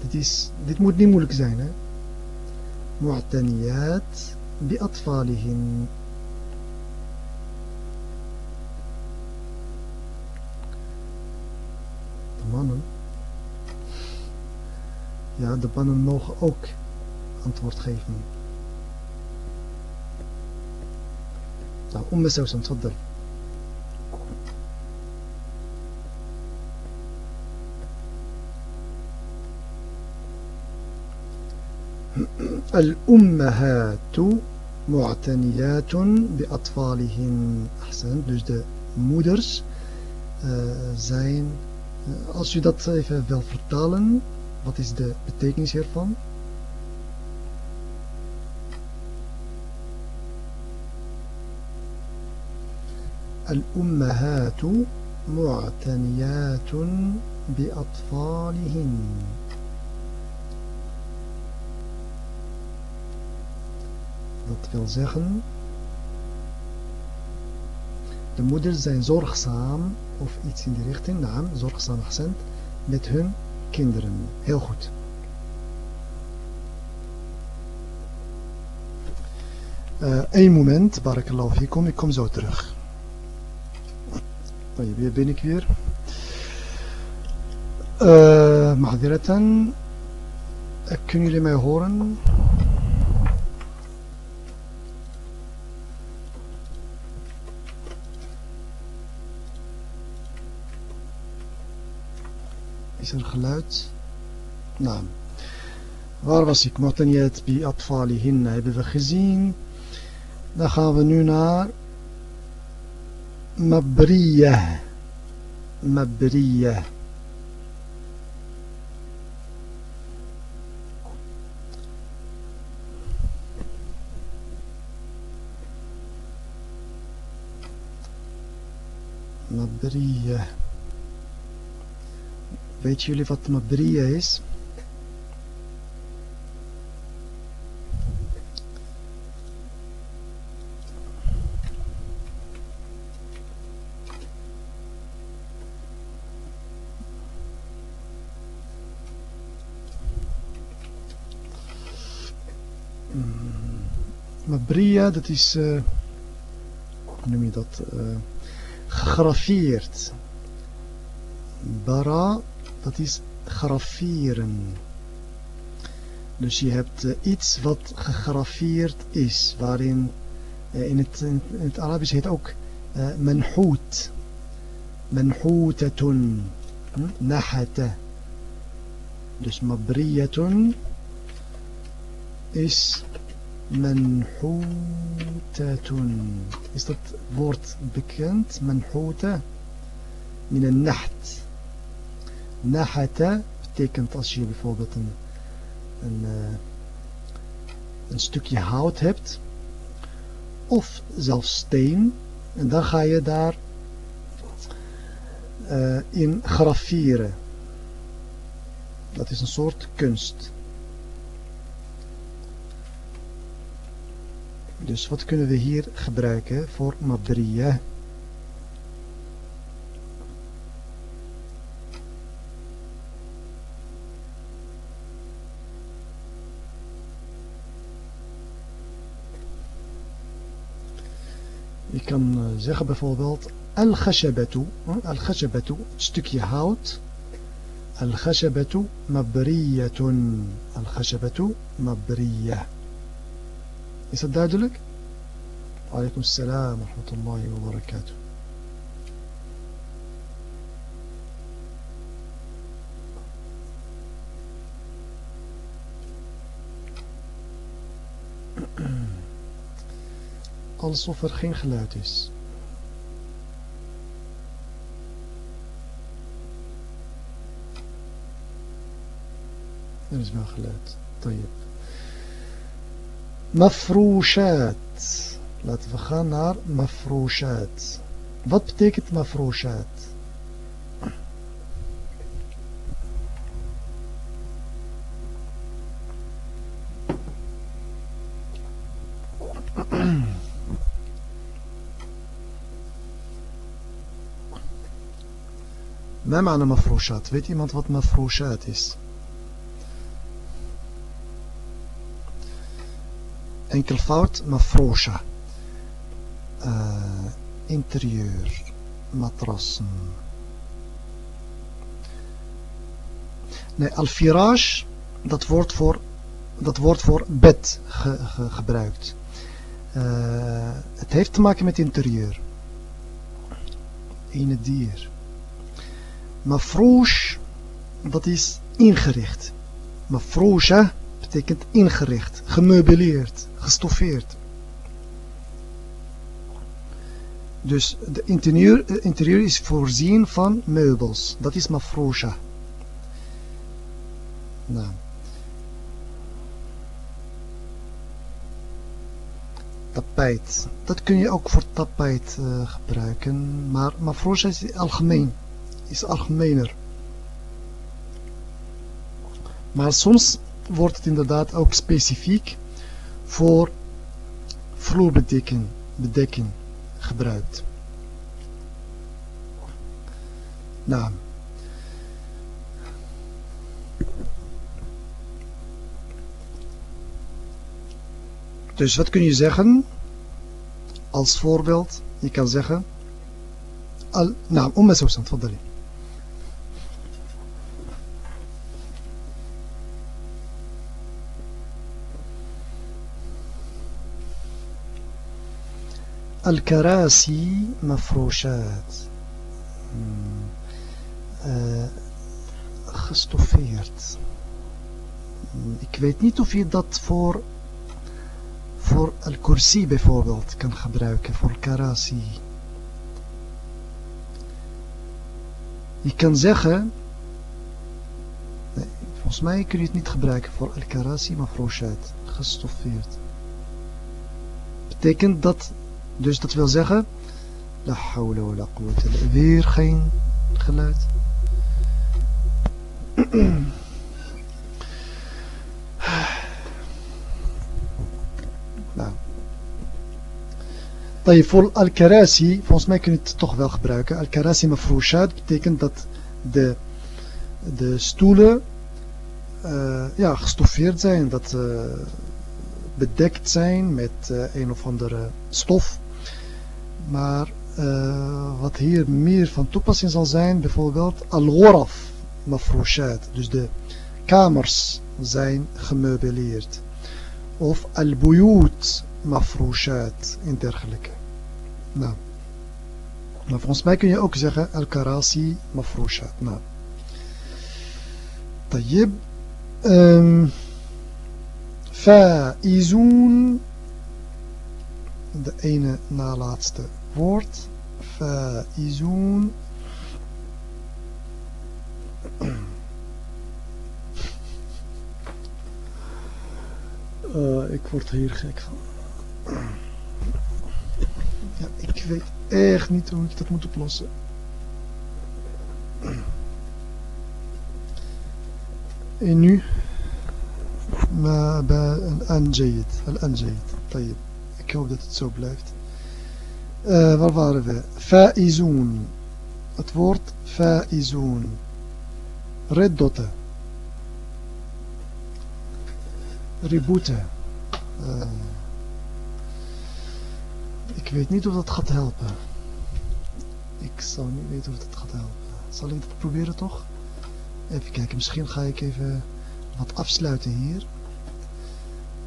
dit, is, dit moet niet moeilijk zijn hè معتنيات بأطفالهن mannen ja de mannen mogen ook antwoord geven nou أم سوسن تفضل الأمهات معتنيات بأطفالهن أحسن dus de moeders uh, zijn uh, als u dat even wil vertalen wat is de betekenis hiervan الأمهات معتنيات بأطفالهن Dat wil zeggen, de moeders zijn zorgzaam, of iets in die richting, naam, zorgzaam accent, met hun kinderen. Heel goed. Eén uh, moment, barakallahu fikum, ik kom zo terug. Hier ben ik weer. Uh, Mahdiratan, kunnen jullie mij horen? Is er geluid? Naam. Waar was ik? Mu'taniyat bi atfalihinna hebben we gezien. Dan gaan we nu naar Mabriya. Mabriya. Mabriya. Weet jullie wat Mabriya is? Mabriya, dat is, uh, hoe noem je dat, uh, gegrafeerd. Bara, dat is graferen. Dus je hebt uh, iets wat gegrafeerd is, waarin in, het, in het Arabisch heet ook manhoot. Manhootatun. Hm? Nahata. Dus mabriyatun is Menhutatun. Is dat woord bekend? Menhuta. Min een nacht. Nahata betekent als je bijvoorbeeld een, een, uh, een stukje hout hebt. Of zelfs steen. En dan ga je daar uh, in graferen. Dat is een soort kunst. Dus wat kunnen we hier gebruiken voor mabriya? Zeggen bijvoorbeeld al-khashabatu, al-khashabatu, stukje hout. Al-khashabatu mabriyatun. Al-khashabatu mabriyah. Is dat duidelijk? Alaikum salam wa rahmatullahi wa barakatuh. Alsof er geen geluid is. Er wel geluid. Tayyip. Mafroeshat. Laten we gaan naar mafroeshat. Wat betekent mafroeshat? ما معنى مفروشات weet iemand wat mafroeshat is enkelvoud mafrosha. Uh, interieur, matrassen. Nee, al-firaj, dat wordt voor, dat wordt voor bed ge, ge, gebruikt. Uh, het heeft te maken met interieur. In het dier. Mafrosh, dat is ingericht. Mafrosha betekent ingericht, gemeubileerd gestoffeerd. Dus de interieur, de interieur is voorzien van meubels. Dat is mafroja. Nou. Tapijt. Dat kun je ook voor tapijt uh, gebruiken. Maar mafroja is algemeen. Is algemener. Maar soms wordt het inderdaad ook specifiek voor vloerbedekking bedekking gebruikt. Nou. Dus wat kun je zeggen? Als voorbeeld, je kan zeggen... Al, nou, om met. الكراسي مفروشات uh, gestoffeerd ik weet niet of je dat voor voor al-kursi bijvoorbeeld kan gebruiken voor karasi je kan zeggen nee, volgens mij kun je het niet gebruiken voor al-karasi mafroshat gestoffeerd betekent dat dus dat wil zeggen, La hawla wa quwwata. Weer geen geluid. nou. Voor al-karasi, volgens mij kun je het toch wel gebruiken. Al-karasi mafroeshat betekent dat de, de stoelen uh, ja, gestoffeerd zijn, dat uh, bedekt zijn met uh, een of andere stof. Maar wat hier meer van toepassing zal zijn, bijvoorbeeld al-ghoraf mafroeshat, dus de kamers zijn gemeubileerd. Of al-buyut mafroeshat en dergelijke. Nou. Maar volgens mij kun je ook zeggen al-karasi mafroeshat. Nou. طيب فائزون de ene nalaatste woord فائزون Uh, ik word hier gek van. Ja, ik weet echt niet hoe ik dat moet oplossen. En nu? Maar bij een anjayid. Een anjayid. طيب. Ik hoop dat het zo blijft. Uh, waar waren we? Fa'izoen. Het woord fa'izoen. Reddotte. Rebooten. Uh, ik weet niet of dat gaat helpen. Ik zou niet weten of dat gaat helpen. Zal ik het proberen toch? Even kijken, misschien ga ik even wat afsluiten hier.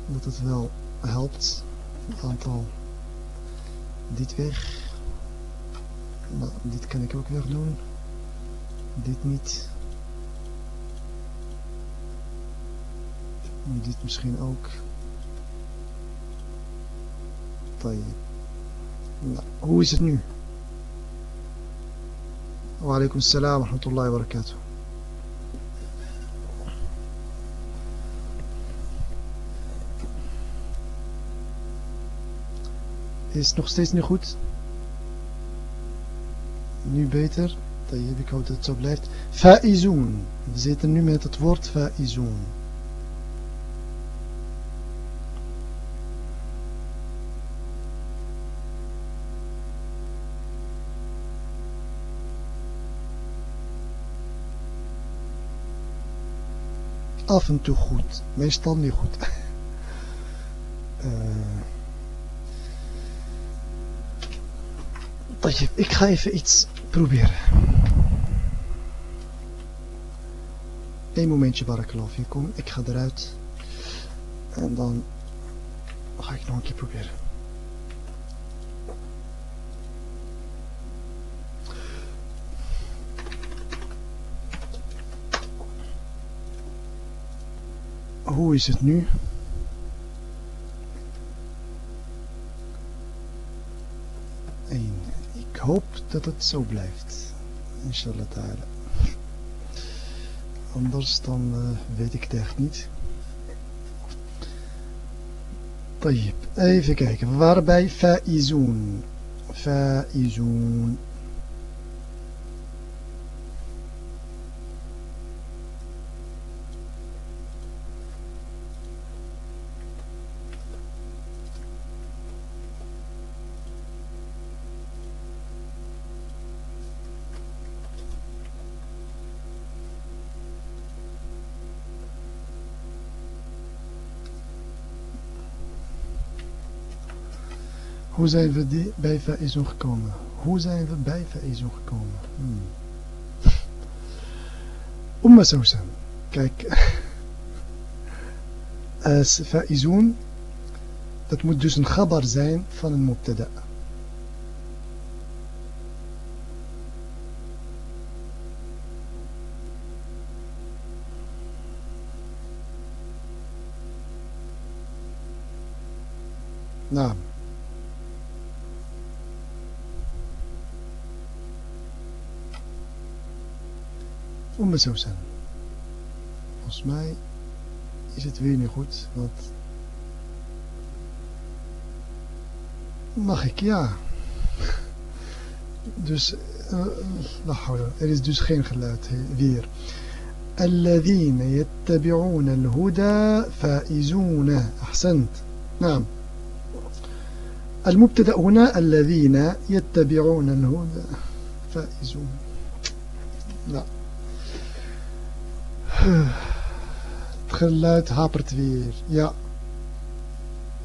Dat het wel helpt. Aantal. Dit weg. Nou, dit kan ik ook wegdoen. Dit niet. Dit misschien ook. Nou, hoe is het nu? Alaikum salam wa rahmatullahi Is nog steeds niet goed? Nu beter. Ik dat het zo blijft. Fa'izoen. We zitten nu met het woord fa'izoen. af en toe goed. Meestal niet goed. uh, ik ga even iets proberen. Eén momentje barakallahu fikum. Ik ga eruit. En dan ga ik nog een keer proberen. hoe is het nu? Ik hoop dat het zo blijft. Inshallah ta'ala. Anders dan eh, weet ik het echt niet. Tayyip. Even kijken. Waarbij faizoen. Faizoen. Hoe zijn we die bij Faizun gekomen? Hoe zijn we bij Faizun gekomen? Hmm. Umma Sousan. Kijk. As Faizun. Dat moet dus een gabar zijn van een mubtada. Om zo zijn. Volgens mij is het weer niet goed, want mag ik? Ja. Dus, uh, er is dus geen geluid weer. الذين يتبعون الهدى فائزون أحسنت نعم المبتدأ هنا الذين يتبعون الهدى فائزون لا Het geluid hapert weer. Ja.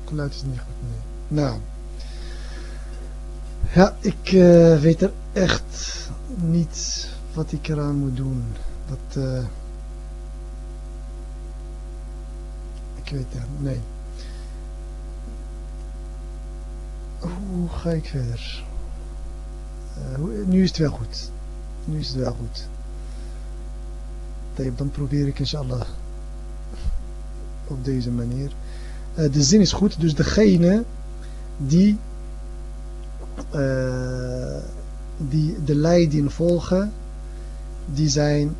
Het geluid is niet goed. Nee. Nou. Ja, ik uh, weet er echt niet wat ik eraan moet doen. Dat... Uh, ik weet het nee. Hoe ga ik verder? Uh, nu is het wel goed. Nu is het wel goed. Dan probeer ik inshallah op deze manier. Uh, de zin is goed, dus degene die, uh, die de leiding volgen, die zijn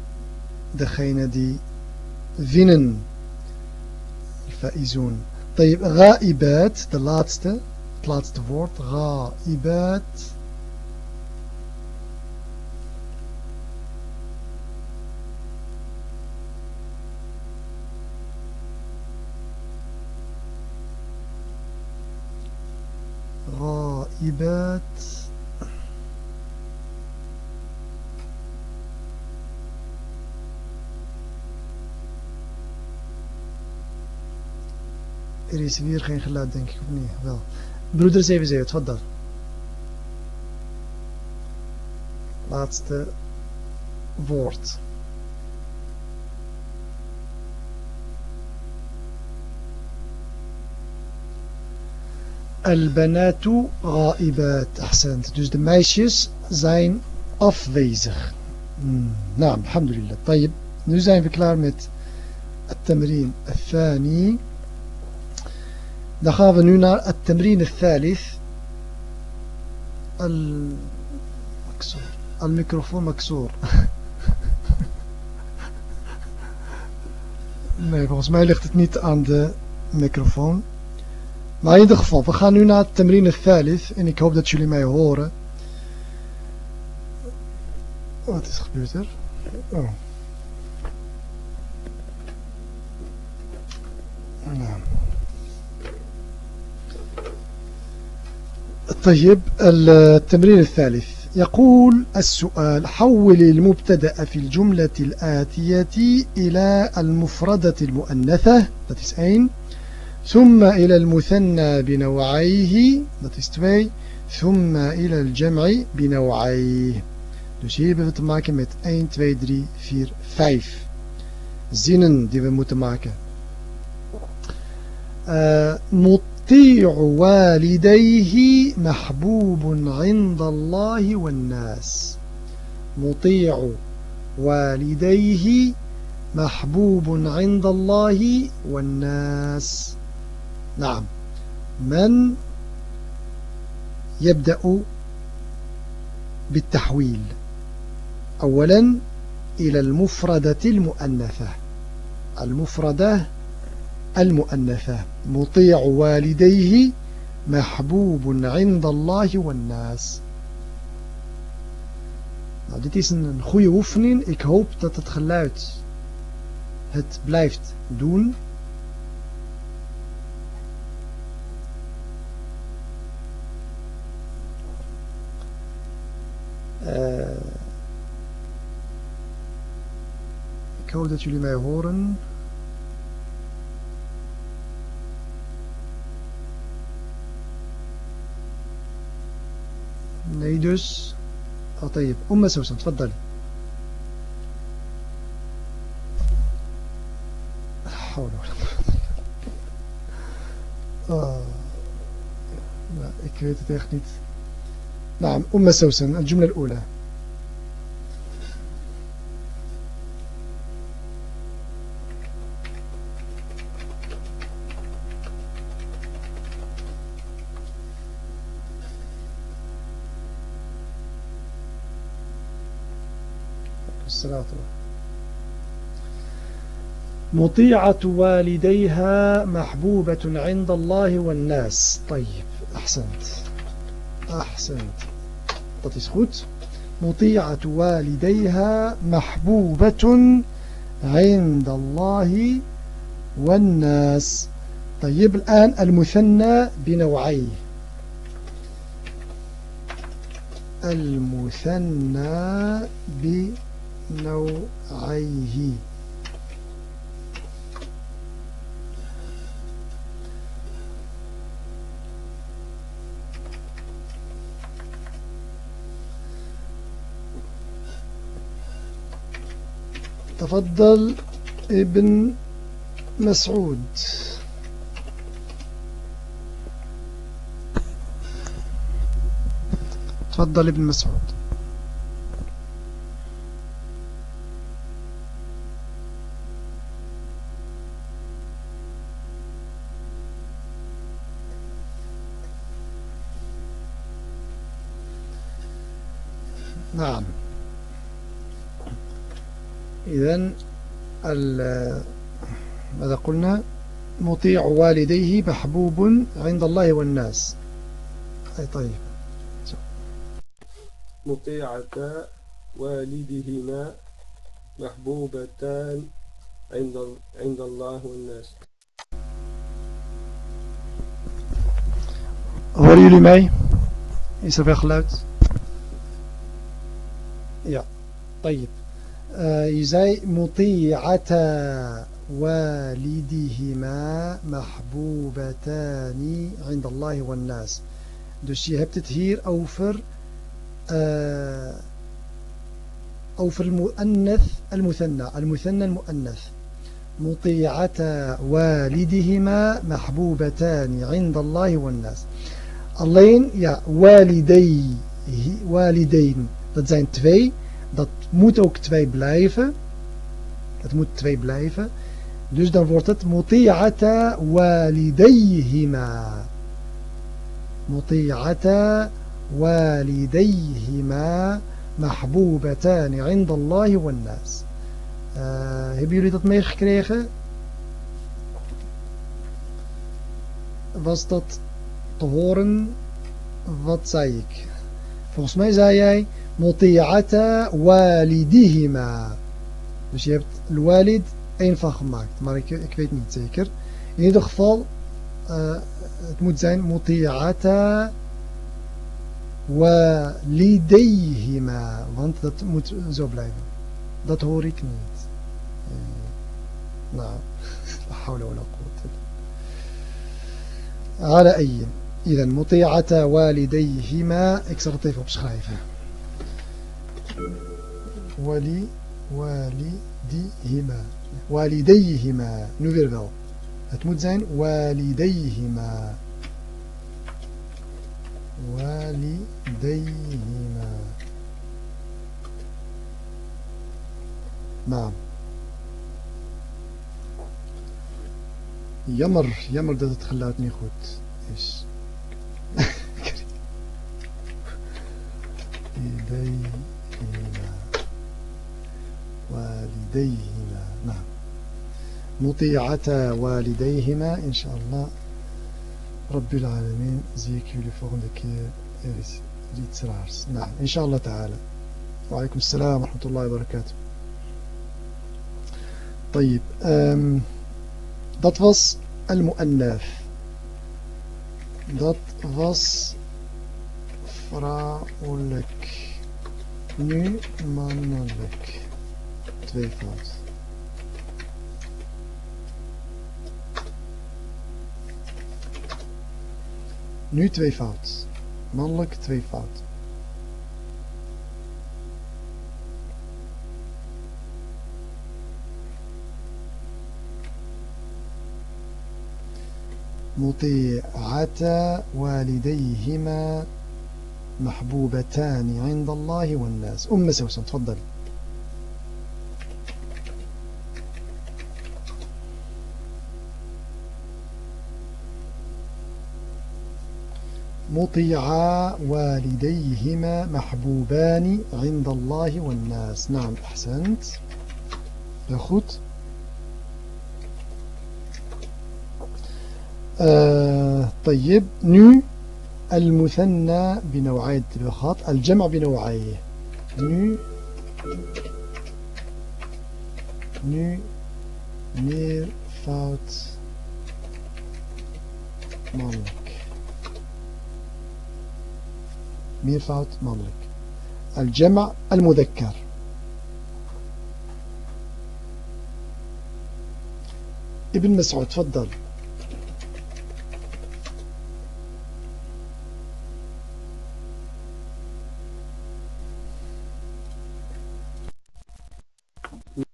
degene die winnen. Faizun. De laatste, het laatste woord, Ra'ibat. Er is weer geen geluid, denk ik, of nee, wel. Broeder 77, wat dan? Laatste woord. Al-banatu ghaibat. Ahsend. Dus de meisjes zijn afwezig. Hmm. Nou, alhamdulillah. طيب. Nu zijn we klaar met tamrin الثاني. Dan gaan we nu naar tamrin الثالث. المكسور الميكروفون مكسور nee volgens mij ligt het niet aan de microfoon maar in ieder geval, we gaan nu naar het Tamrin Thalith. En ik hoop dat jullie mij horen. Wat is gebeurd er? Oh. طيب التمرين الثالث يقول السؤال حول المبتدأ في الجملة الآتية إلى المفردة المؤنثة that is 1 ثم إلى المثنى بنوعيه dat is 2 ثم إلى الجمع بنوعيه. Dus hier hebben we te maken met 1, 2, 3, 4, 5 zinnen die we moeten maken مطيع والديه محبوب عند الله والناس. مطيع والديه محبوب عند الله والناس. نعم. من يبدأ بالتحويل؟ أولا إلى المفردة المؤنثة. المفردة المؤنثة. مطيع والديه محبوب عند الله والناس. Nou, dit is een goede oefening. Ik hoop dat het geluid het blijft doen. Uh, ik hoop dat jullie mij horen. Nee dus. طيب أم سوسن تفضلي حول ولا قوة لا ik weet het echt niet نعم أم سوسن الجملة الأولى. مطيعة والديها محبوبة عند الله والناس. طيب أحسنت. أحسنت. Dat. مطيعة والديها محبوبة عند الله والناس. طيب الآن المثنى بنوعيه. المثنى بنوعيه. تفضل ابن مسعود. تفضل ابن مسعود. نعم. إذن ماذا قلنا؟ مطيع والديه محبوب عند الله والناس. أي طيب. مطيعة والدهما محبوبتان عند عند الله والناس. Horen jullie mij? Is er geluid? Ja, طيب. Je zei مطيعة والدهما محبوبتان عند الله والناس. Hebt het hier over uh, over المؤنث المثنى المثنى المؤنث مطيعة والدهما محبوبتان عند الله والناس. Alleen ja والدي والدين. Zijn twee. Dat moet ook twee blijven het moet twee blijven dus dan wordt het muti'ata walidayhima muti'ata walidayhima mahbubatan inda Allah wa nas. Uh, hebben jullie dat meegekregen? Was dat te horen? Wat zei ik? Volgens mij zei jij muti'ata walidihima. Dus je hebt al-walid één van gemaakt, maar ik, ik weet niet zeker. In ieder geval, uh, het moet zijn muti'ata walidayhima, want dat moet zo blijven. Dat hoor ik niet. Uh, nou, حول ولا قوة على أي اذا مطيعة والديهما اكسر الطيف وبشخايفة. ولي والديهما. والديهما. نو نوفيرغو هتموت زين. والديهما. والديهما. نعم. يمر يمر دا تخلاتني خوت. إيش؟ والديهما والديهما نعم. مطيعة والديهما إن شاء الله. رب العالمين. Volgende keer er is iets raars nou inshallah ta'ala وعليكم السلام ورحمة الله وبركاته. طيب dat was المؤنث dat was vrouwelijk nu mannelijk tweevoud Nu tweevoud. Mannelijk tweevoud. مطيعة والديهما محبوبتان عند الله والناس. أم سوسن تفضل. مطيعا والديهما محبوبان عند الله والناس. نعم أحسنت. goed uh, طيب. nu المثنى بنوعين. تبخات الجمع بنوعين. nu nu meervoud mannelijk meervoud mannelijk الجمع المذكر. ابن مسعود تفضل.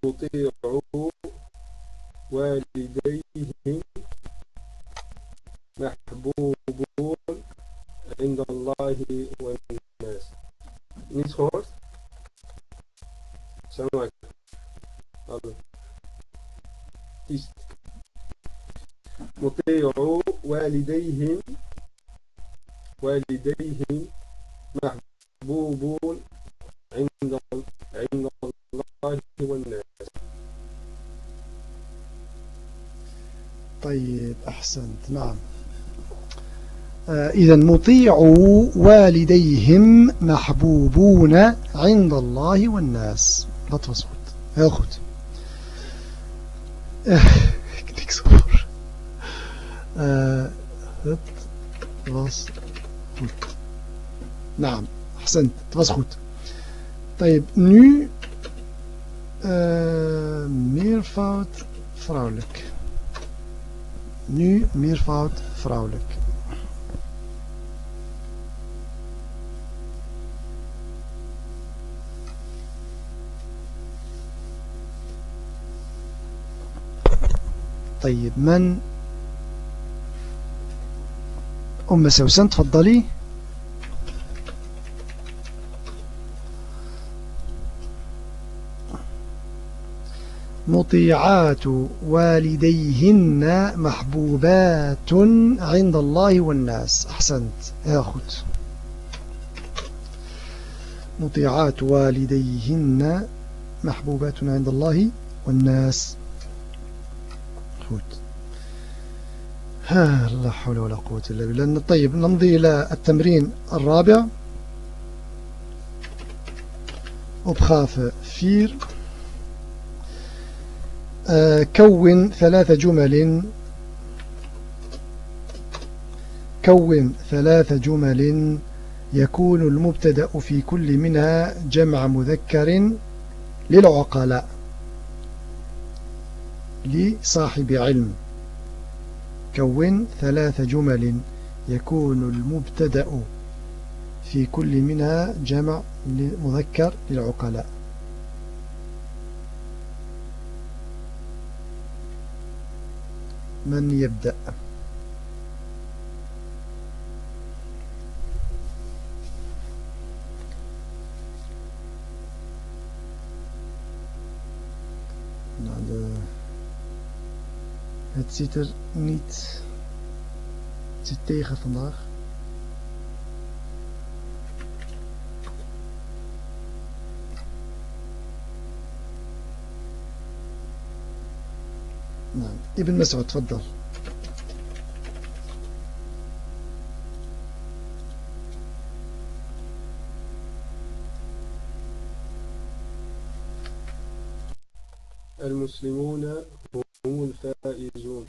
يطيع والديه محبوبون عند الله والناس Niet gehoord? Salam alaikum. Kies. مطيع والديهم والديهم محبوبون عند عند أحسنت نعم. آه، إذا مطيعوا والديهم محبوبون عند الله والناس. لا هات وصوت هاخد آه، كنتك صور هات آه، وصوت نعم أحسنت. تبصخوت طيب نو ميرفوت فراولك nu meervoud vrouwelijk. طيب من أم سوسن تفضلي مطيعات والديهن محبوبات عند الله والناس. أحسنت يا goed مطيعات والديهن محبوبات عند الله والناس. goed لا حول ولا قوة إلا بالله. طيب نمضي إلى التمرين الرابع. opgave 4 كون ثلاث جمل. كون ثلاث جمل يكون المبتدأ في كل منها جمع مذكر للعقلاء لصاحب علم. كون ثلاث جمل يكون المبتدأ في كل منها جمع مذكر للعقلاء. من يبدأ nou, de, het ziet er niet het zit tegen vandaag ابن مسعود تفضل المسلمون هم الفائزون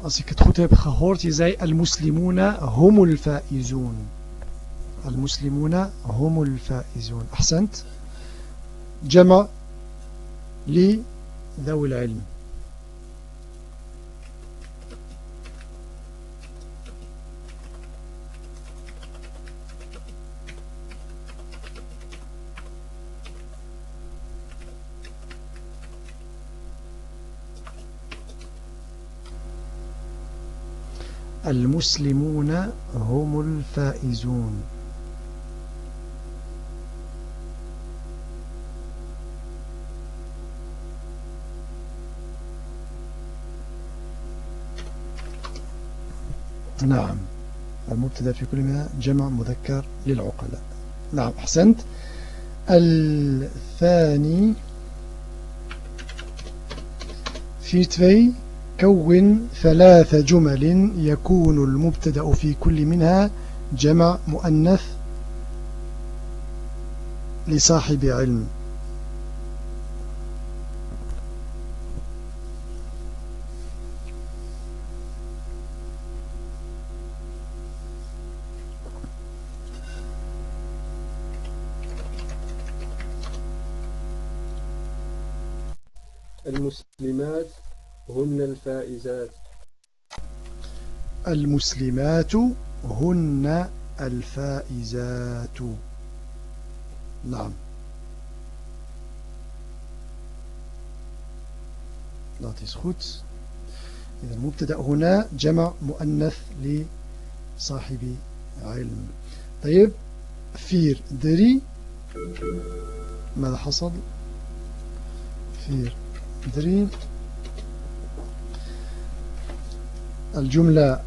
Als ik het goed heb gehoord, je zei al-muslimuna humul faizun. Al-muslimuna humul faizun. Ahsend. جمع لذوي العلم. المسلمون هم الفائزون. نعم. المبتدأ في كل منها جمع مذكر للعقلاء. نعم أحسنت. الثاني في 2 كون ثلاث جمل يكون المبتدأ في كل منها جمع مؤنث لصاحب علم. المسلمات هن الفائزات. المسلمات هن الفائزات. نعم. Dat is إذا المبتدأ هنا جمع مؤنث لصاحب علم. طيب فير دري. ماذا حصل؟ فير دري الجملة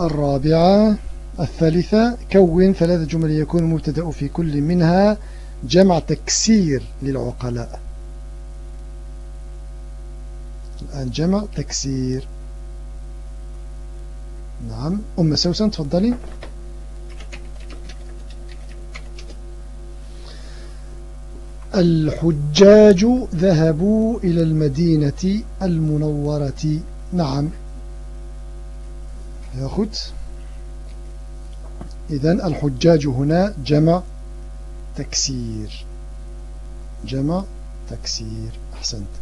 الرابعة الثالثة كون ثلاثة جمل يكون مبتدأ في كل منها جمع تكسير للعقلاء. الآن جمع تكسير. نعم أم سوسن تفضلي. الحجاج ذهبوا إلى المدينة المنورة. نعم. يا خد إذن الحجاج هنا جمع تكسير. جمع تكسير. أحسنت.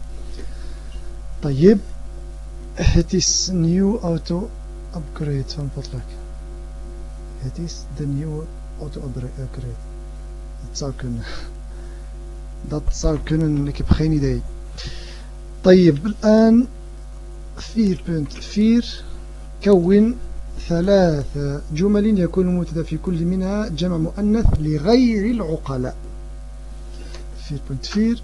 طيب. Het is nieuw auto upgrade. Van فضلك het is zou kunnen dat zou kunnen ik heb geen idee طيب الآن 4.4 كون ثلاث جمل يكون المبتدا في كل منها جمع مؤنث لغير العقلاء 4.4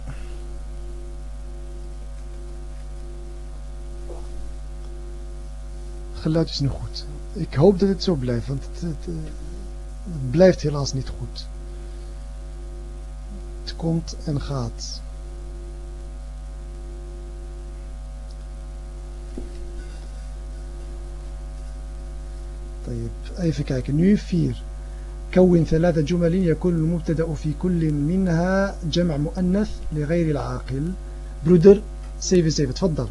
geluid is nu goed. Ik hoop dat het zo blijft, want het, het, het blijft helaas niet goed. Het komt en gaat. طيب even kijken. Nu 4 كون ثلاثة جمل يكون المبتدأ في كل منها جمع مؤنث لغير العاقل. برودر 77 تفضل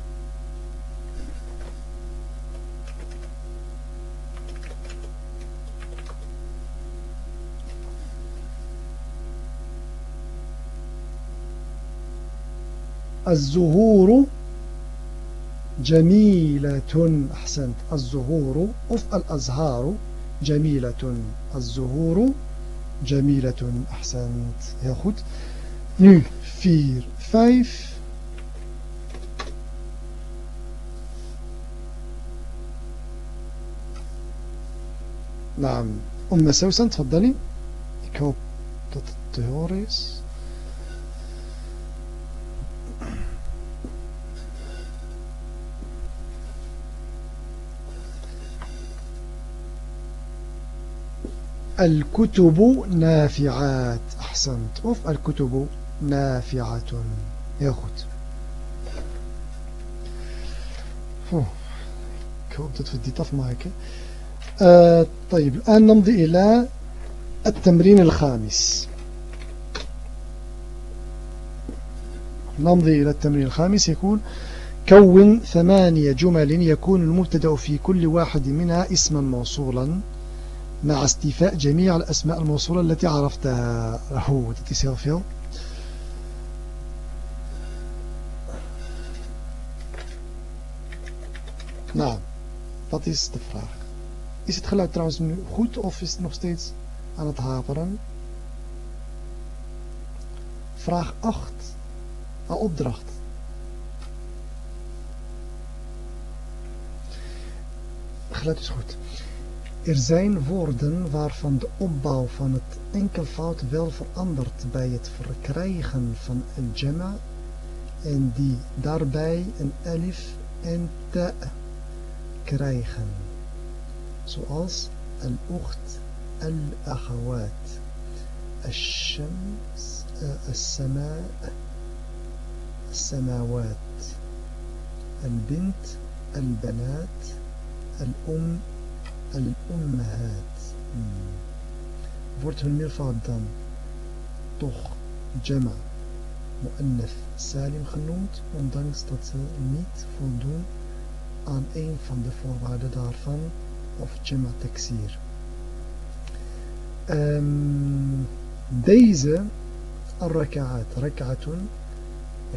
الزهور جميلة أحسنت. الزهور أف الأزهار جميلة. الزهور جميلة أحسنت. heel goed nu 4 5 نعم. أم سوسن تفضلي. Ik hoop dat het te horen is الكتب نافعات. أحسنت. of الكتب نافعة. heel goed oh, ik hoop dat طيب الآن نمضي إلى التمرين الخامس. نمضي إلى التمرين الخامس. يكون كون ثمانية جمل يكون المبتدأ في كل واحد منها اسما موصولا. مع استيفاء جميع الأسماء الموصولة التي عرفتها هو dat is heel veel Nou, dat is de vraag. Is het geluid trouwens nu goed of is het nog steeds aan het haperen? Vraag 8. Een opdracht. Geluid is goed. Er zijn woorden waarvan de opbouw van het enkelvoud wel verandert bij het verkrijgen van een jemma en die daarbij een elif en ta krijgen. Zoals al-ucht, al-achawaat, al-shams, al-samaa al-samawaat, al-bint, al-banaat, al-um, الأمهات wordt hun meervoud dan toch jama mu'annaf salim genoemd ondanks dat ze niet voldoen aan een van de voorwaarden daarvan of jama taksir um, deze الركعات ركعة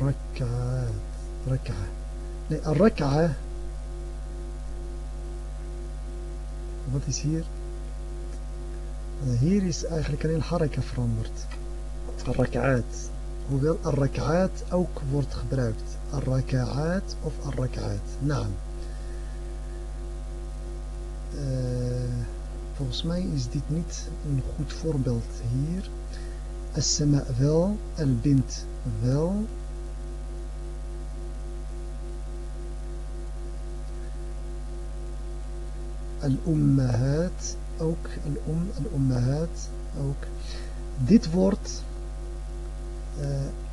ركعات ركعة الركعة wat is hier? Eh, hier is eigenlijk alleen haraka veranderd. Arraka'at. Hoewel arraka'at ook wordt gebruikt. Arraka'at of arraka'at. Naam. Uh, volgens mij is dit niet een goed voorbeeld hier. As-sama wel, al-bint wel, الأمهات ook الأم الأمهات ook dit wordt uh,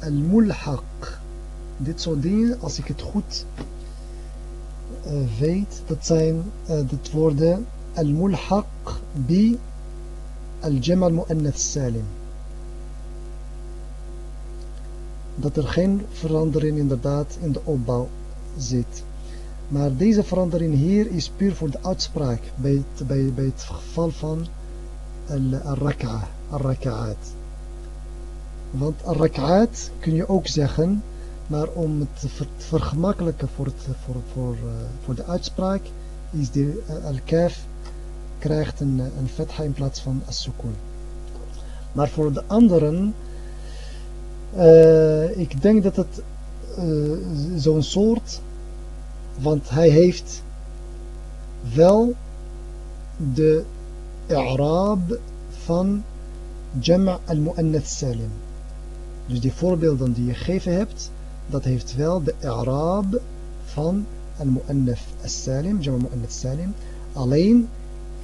الملحق dit soort dingen als ik het goed uh, weet dat zijn uh, dit woorden الملحق bi الجمع المؤنث السالم dat er geen verandering inderdaad in de opbouw zit. Maar deze verandering hier is puur voor de uitspraak bij het, bij, bij het geval van al-raka'a, al-raka'at. Want al-raka'at kun je ook zeggen, maar om het te vergemakkelijken voor, het, voor, voor, uh, voor de uitspraak is de uh, al-kaf krijgt een, een fetha in plaats van as-sukun. Maar voor de anderen ik denk dat het zo'n soort, want hij heeft wel de i'raab van Jama' al-Mu'annath Salim. Dus die voorbeelden die je gegeven hebt, dat heeft wel de i'raab van al-Mu'annath Salim, Jama' al-Mu'annath Salim. Alleen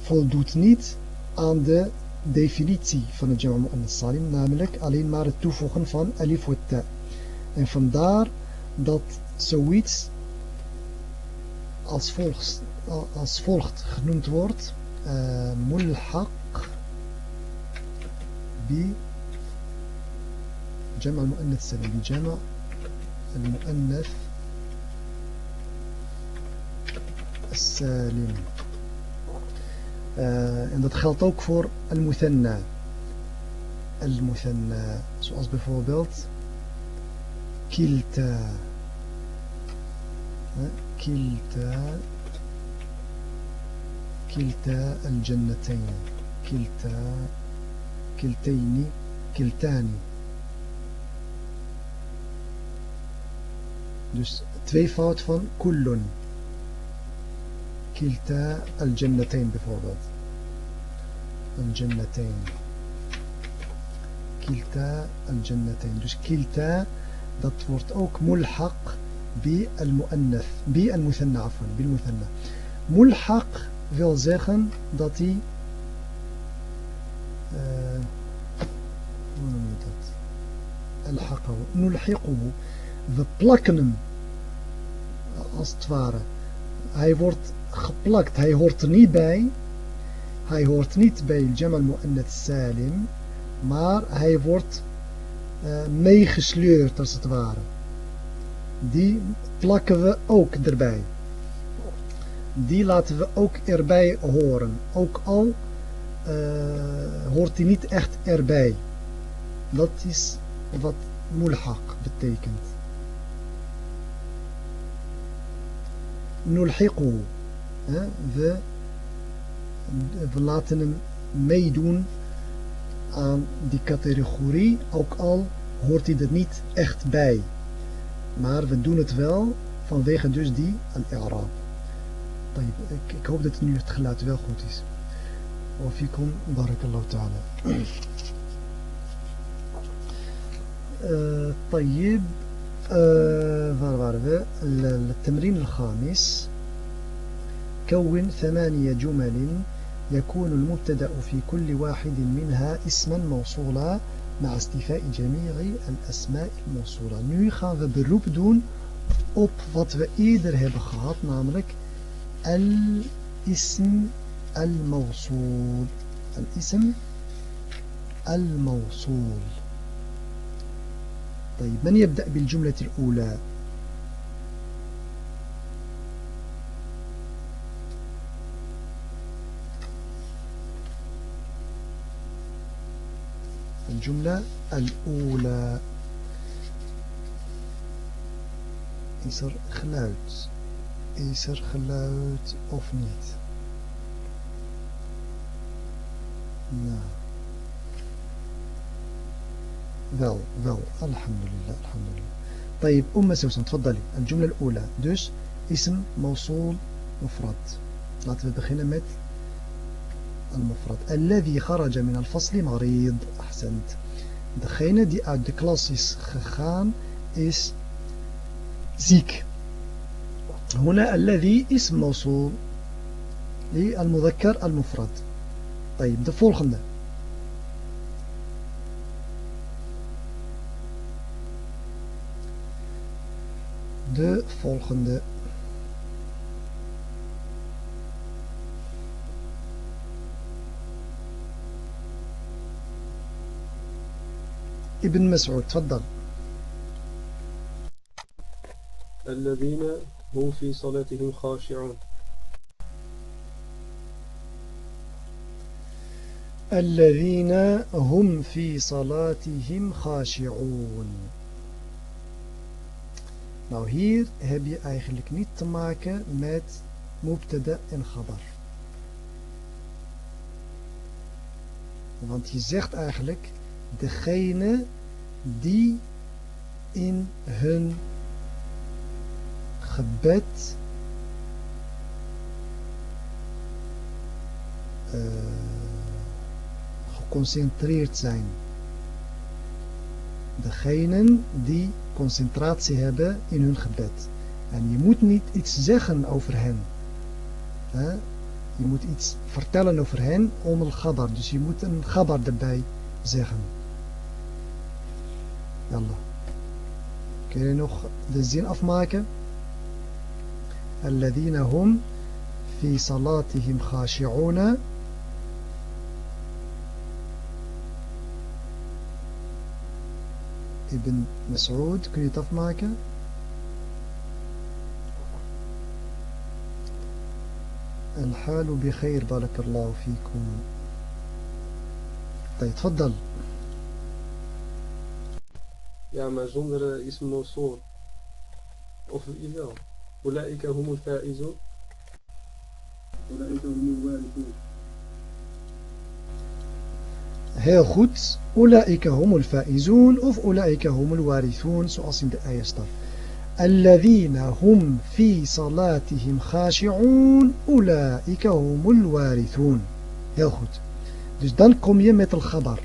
voldoet niet aan de definitie van het Jama' mu'annath salim, namelijk alleen maar het toevoegen van alif wa ta. En vandaar dat zoiets als volgt, als volgt genoemd wordt uh, mulhaq bi جمع المؤنث السالم بجمع المؤنث السالم Uh, en dat geldt ook voor al-muthanna. Al-muthanna. Zoals bijvoorbeeld kilta. Kilta. كلتا الجنتين كلتا كلتين كلتان. Dus tweevoud van kullun. كلتا الجنتين bijvoorbeeld. الجنتين كلتا الجنتين dus كلتا dat wordt ook ملحق بالمؤنث بالمثنى عفوا بالمثنى ملحق wil zeggen dat hij uh, hoe noem je dat الحقه نلحقه we plakken hem als het ware hij wordt geplakt. Hij hoort er niet bij. Hij hoort niet bij Jamal Mu'annat Salim. Maar hij wordt uh, meegesleurd als het ware. Die plakken we ook erbij. Die laten we ook erbij horen. Ook al uh, hoort hij niet echt erbij. Dat is wat mulhaq betekent. Nulhiqu. we, we laten hem meedoen aan die categorie, ook al hoort hij er niet echt bij. Maar we doen het wel vanwege dus die al-i'raab. Ik, ik hoop dat nu het geluid wel goed is. وفيكم بارك الله تعالى طيب waar waren we التمرين الخامس كون ثمانية جمل يكون المبتدأ في كل واحد منها اسما موصولا مع استيفاء جميع الأسماء الموصولة Nu gaan we beroep doen op wat we eerder hebben gehad, namelijk al-ism al-mawsool. Al-ism al-mawsool. طيب من يبدأ بالجملة الأولى الجملة الأولى. Is er geluid? Is er geluid of niet? Nou. wel wel الحمد لله طيب أم سوسن تفضلي. الجملة الأولى. dus اسم موصول مفرد. laten we beginnen met المفرد الذي خرج من الفصل مريض. أحسنت. degene die uit de klas is gegaan is ziek هنا الذي اسم موصول للمذكر المفرد. طيب de volgende de volgende ابن مسعود تفضل الذين هم في صلاتهم خاشعون الذين هم في صلاتهم خاشعون Nou hier heb je eigenlijk niet te maken met mubtada en khabar. Want je zegt eigenlijk degene die in hun gebed uh, geconcentreerd zijn. Degenen die concentratie hebben in hun gebed. En je moet niet iets zeggen over hen. Je moet iets vertellen over hen om een gabar. Dus je moet een gabar erbij zeggen. Yalla. Kun je nog de zin? الذين هم في صلاتهم خاشعون ابن مسعود kun je het الحال بخير بارك الله فيكم طيب تفضل يعمى جندر اسم نصور. أوف إذا. أولئك هم الفائزون. أولئك هم الوارثون. هي خد. أولئك هم الفائزون. أوف أولئك هم الوارثون. سؤال دي آية ستار الذين هم في صلاتهم خاشعون أولئك هم الوارثون. يا خد. دوس دان كوم يمت الخبر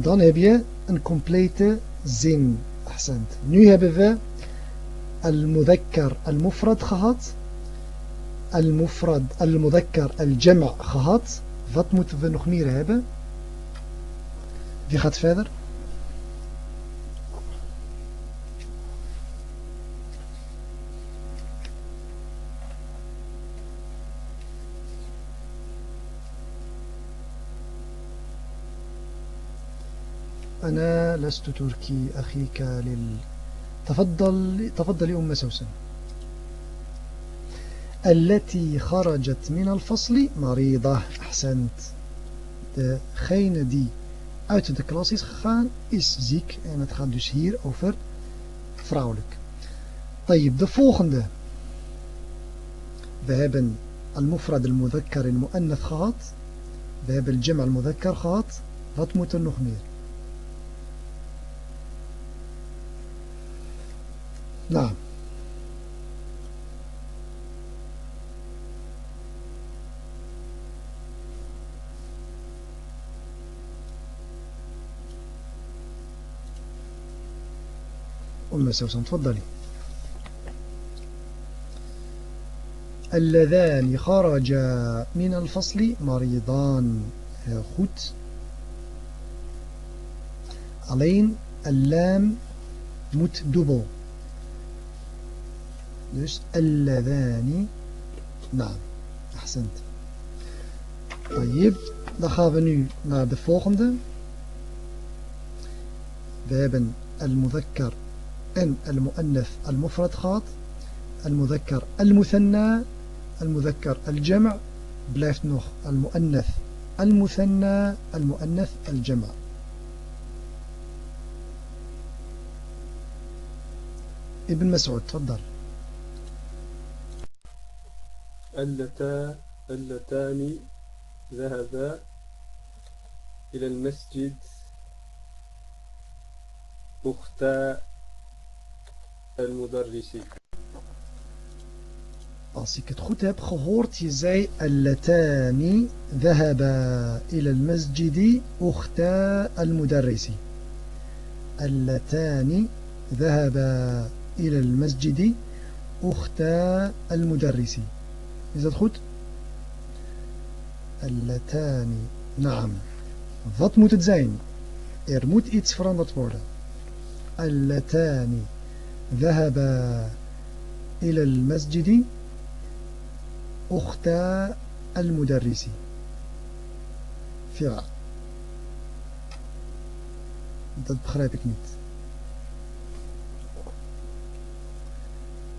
dan heb je een complete zin. Ahsend. Nu hebben we al-mudhakkar al-mufrad gehad. Al-mufrad al-mudhakkar al-jama' gehad. Wat moeten we nog meer hebben? Wie gaat verder? أنا لست تركي أخيك لل تفضل تفضلي أم سوسن التي خرجت من الفصل مريضة أحسنت degene die uit de klas is gegaan is ziek en het gaat dus hier over vrouwelijk طيب de volgende we hebben al-mufrad al-mudhakkar al-mu'annath gehad we hebben al-jam' al-mudhakkar gehad wat moet er nog meer نعم. أم سوسن تفضلي. اللذان خرجا من الفصل مريضان goed alleen اللام moet dubbel Dus alladhani. Naam. Ahsend. Dan gaan we nu naar de volgende. We hebben al-mudhakkar en al-mu'annaf al-mufrad gehad. Al-mudhakkar al-muthanna. Al-mudhakkar al-jama' blijft nog al-mu'annaf al-muthanna al-mu'annaf al-jama' ابن مسعود تفضل اللتا اللتان ذهبا إلى المسجد أختا المدرس Als ik het goed heb gehoord, je zei Allatani dhahaba ila al-masjidi ukhta al-mudarrisi. Allatani dhahaba ila al-masjidi ukhta al-mudarrisi. Is dat goed? Allatani. Naam. Wat moet het zijn? Er moet iets veranderd worden. Allatani dhahaba ila al-masjidi أختا المدرس فراء dat begrijp ik niet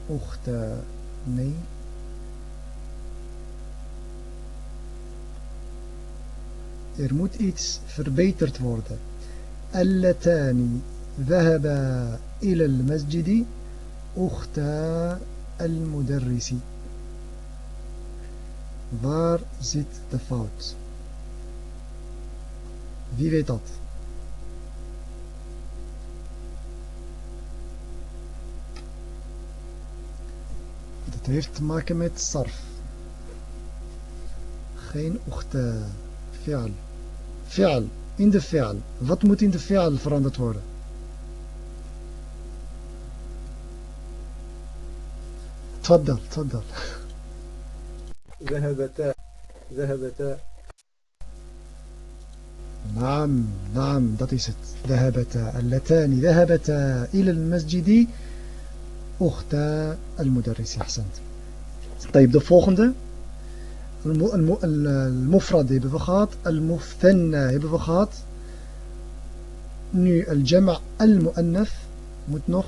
أختا nee er moet iets verbeterd worden اللتان ذهبا إلى المسجد أختا المدرس Waar zit de fout? Wie weet dat? Dat heeft te maken met sarf. Geen ochte fi'al. Fi'al. In de fi'al. Wat moet in de fi'al veranderd worden? تفضل تفضل ذهبتا ذهبتا نعم نعم dat is het ذهبتا اللتان ذهبتا إلى المسجد أختا المدرس أحسنت طيب de volgende المفرد بفخات المثنى بفخات الجمع المؤنث متنخ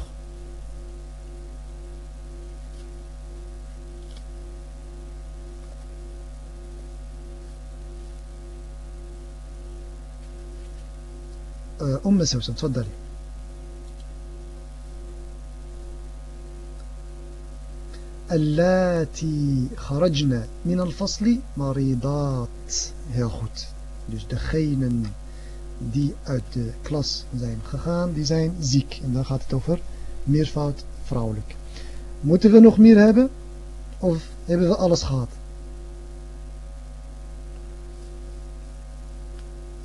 أم سوسن تفضلي. اللاتي خرجنا من الفصل مريضات heel goed dus degenen die uit de klas zijn gegaan die zijn ziek en dan gaat het over meervoud vrouwelijk moeten we nog meer hebben of hebben we alles gehad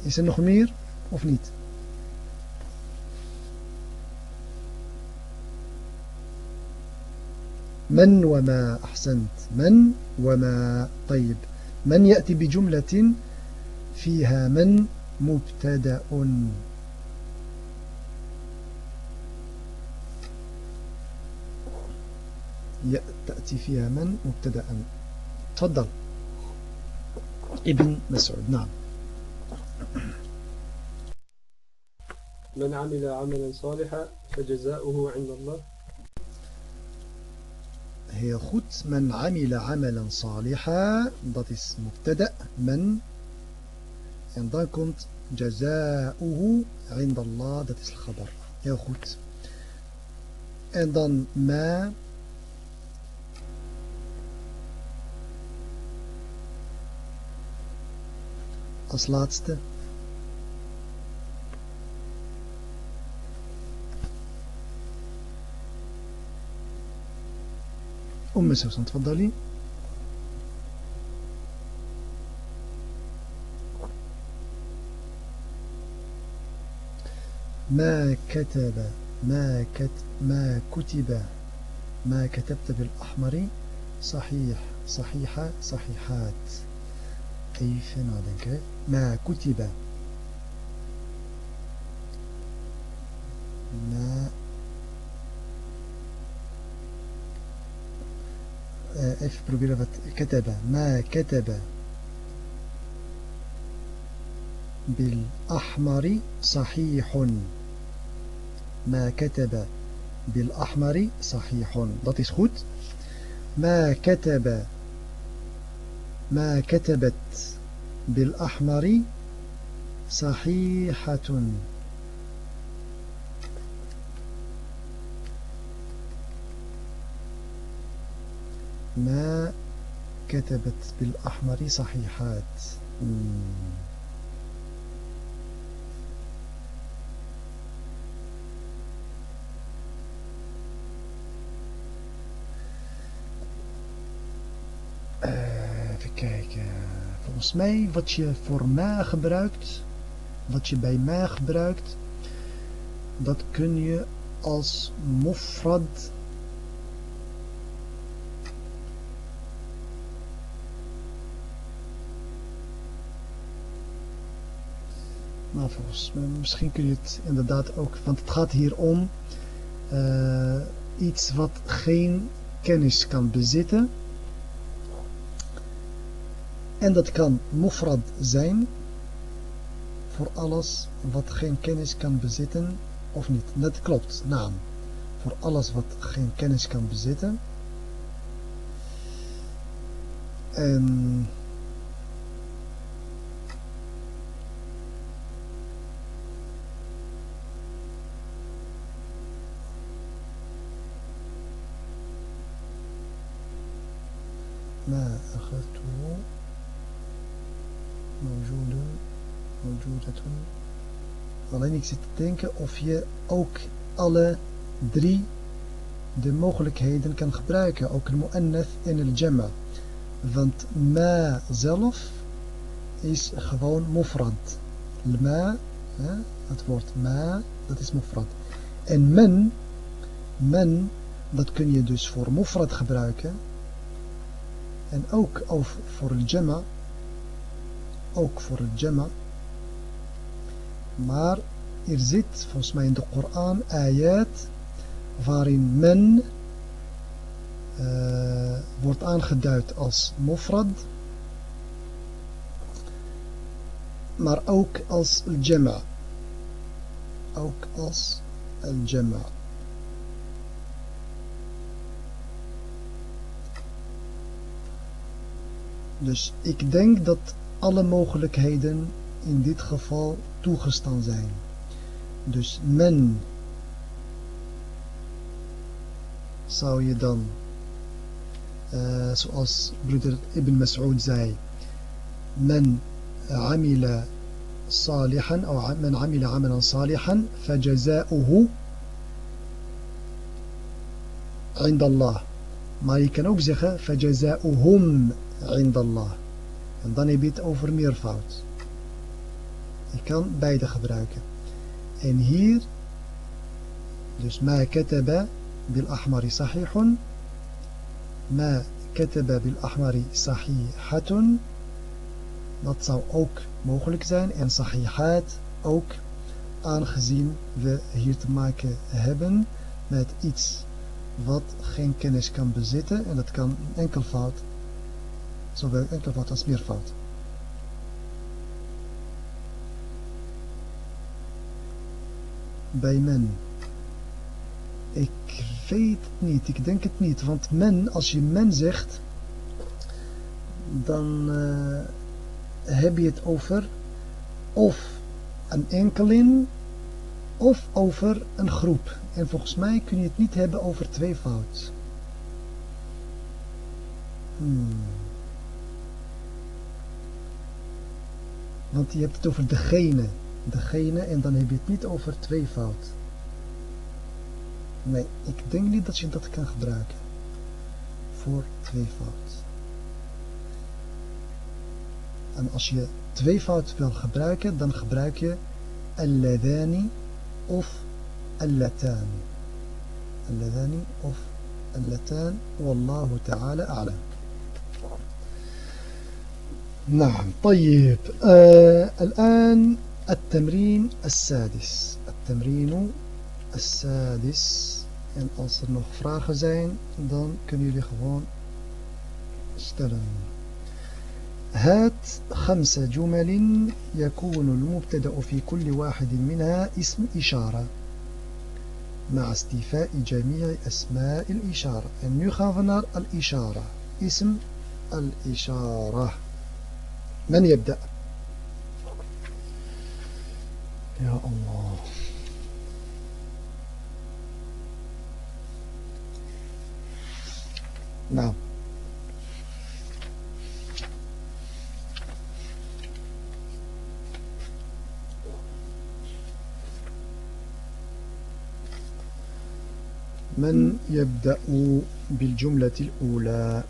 is er nog meer of niet من وما أحسنت من وما طيب من يأتي بجملة فيها من مبتدأ؟ تأتي فيها من مبتدأ. تفضل. ابن مسعود نعم. من عمل عملا صالحا فجزاؤه عند الله. Heel goed. Men amila amalan saliha. Dat is mubtada. Men. En dan komt jaza'uhu inda Allah. Dat is al-khabar. Heel goed. En dan ma. Als laatste. أم سوسن تفضلي. ما كتب ما كت ما كتب ما كتبت بالأحمر. صحيح صحيحة صحيحات. كيف nadenken ما كتب. ما even proberen wat كتب. ما كتب. بالأحمر صحيح. ما كتب. بالأحمر صحيح. Dat is goed ما كتب. ما كتبت. بالأحمر صحيحة. ما كتبت بالأحمر صحيحات even kijken. Volgens mij wat je voor ma gebruikt, wat je bij ma gebruikt, dat kun je als mofrad Nou, volgens misschien kun je het inderdaad ook, want het gaat hier om uh, iets wat geen kennis kan bezitten. En dat kan mufrad zijn voor alles wat geen kennis kan bezitten of niet. Dat klopt, naam. Voor alles wat geen kennis kan bezitten. En alleen ik zit te denken of je ook alle drie de mogelijkheden kan gebruiken ook de mu'annath en el jamma want ma zelf is gewoon mufrad. Ma het woord ma dat is mufrad. En men men dat kun je dus voor mufrad gebruiken. En ook voor el jamma ook voor het jamma. Maar er zit volgens mij in de Koran ayat waarin men uh, wordt aangeduid als mufrad. Maar ook als al-jamma. Ook als al-jamma. Dus ik denk dat alle mogelijkheden in dit geval toegestaan zijn. Dus men zou je dan, uh, zoals broeder Ibn Mas'ud zei, men عمل صالحا أو من عمل عملا صالحا فجزاؤه عند الله maar je kan ook zeggen فجزاؤهم عند الله En dan heb je het over meervoud. Je kan beide gebruiken. En hier, dus ma kataba bil ahmari sahihun, ma kataba bil ahmari sahihatun, dat zou ook mogelijk zijn. En sahihat ook, aangezien we hier te maken hebben met iets wat geen kennis kan bezitten. En dat kan enkelvoud zowel enkelvoud als meervoud. Bij men. Ik weet het niet, ik denk het niet. Want men, als je men zegt, dan uh, heb je het over of een enkelin of over een groep. En volgens mij kun je het niet hebben over tweevoud. Hmm. Want je hebt het over degene Degene en dan heb je het niet over tweevoud. Nee, ik denk niet dat je dat kan gebruiken. Voor tweevoud. En als je tweevoud wil gebruiken, dan gebruik je alladani of allatan. Alladani of allatan. Wallahu ta'ala a'lam. نعم طيب آه الآن التمرين السادس. التمرين السادس. en als er nog vragen zijn dan kunnen jullie gewoon stellen. هات خمس جمل يكون المبتدأ في كل واحد منها اسم إشارة. مع استيفاء جميع أسماء الإشارة. We naar الإشارة. اسم الإشارة. من يبدأ؟ يا الله. نعم. من يبدأ بالجملة الأولى؟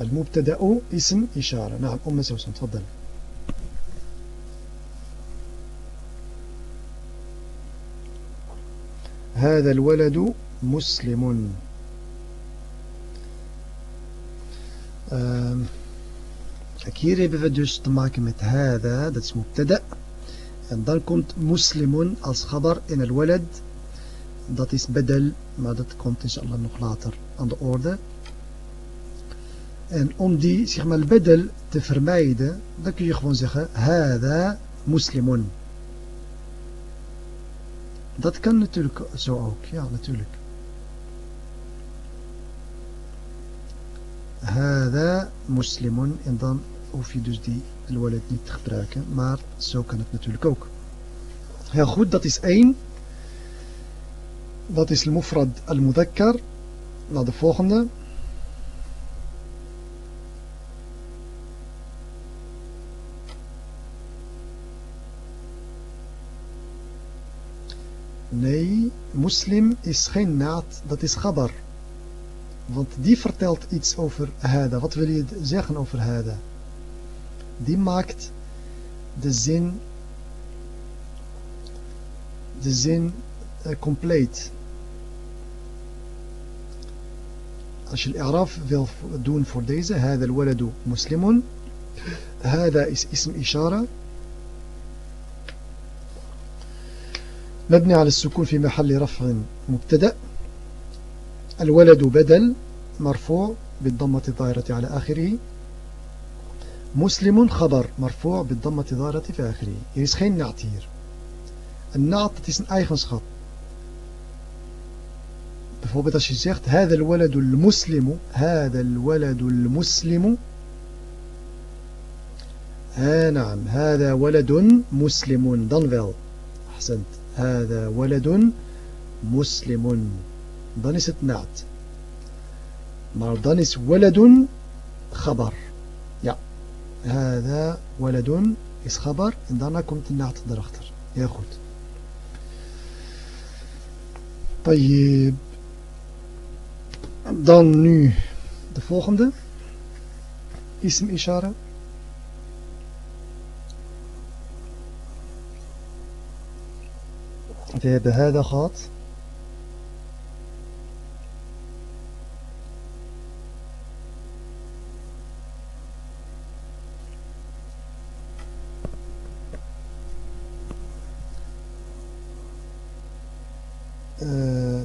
المبتدأ اسم إشارة. نعم أم سوسن تفضل. هذا الولد مسلم Kijk, hier hebben we dus te maken met hada, dat is mubtada. En dan komt muslimun als khabar in al walad dat is bedel, maar dat komt inshallah nog later aan de orde. En om die, zeg maar, bedel te vermijden, dan kun je gewoon zeggen, hada muslimun. Dat kan natuurlijk zo ook, ja, natuurlijk. Hada muslimun, en dan hoef je dus die wallet niet te gebruiken, maar zo kan het natuurlijk ook. Heel goed, dat is één. Dat is al-mufrad al-mudakkar. Naar de volgende. Nee, moslim is geen naad, dat is gabar. Want die vertelt iets over hada. Wat wil je zeggen over hada? Die maakt de zin, de zin eh, compleet. Als je al-Araf wil doen voor deze, hada al-waladu muslimun. Hada is ism ishara. مبني على السكون في محل رفع مبتدأ. الولد بدل مرفوع بالضمة الظاهرة على آخره. مسلم خبر مرفوع بالضمة الظاهرة في آخره. is geen naad hier. Een naad is een als je zegt هذا الولد المسلم. هذا الولد المسلم. ها نعم. هذا ولد مسلم. wel أحسنت. هذا ولد مسلم dan is het naad maar dan is ولد خبر ja هذا ولد is خبر en daarna komt de naad erachter heel goed طيب Dan nu de volgende. Ism ishara. We hebben hada gehad.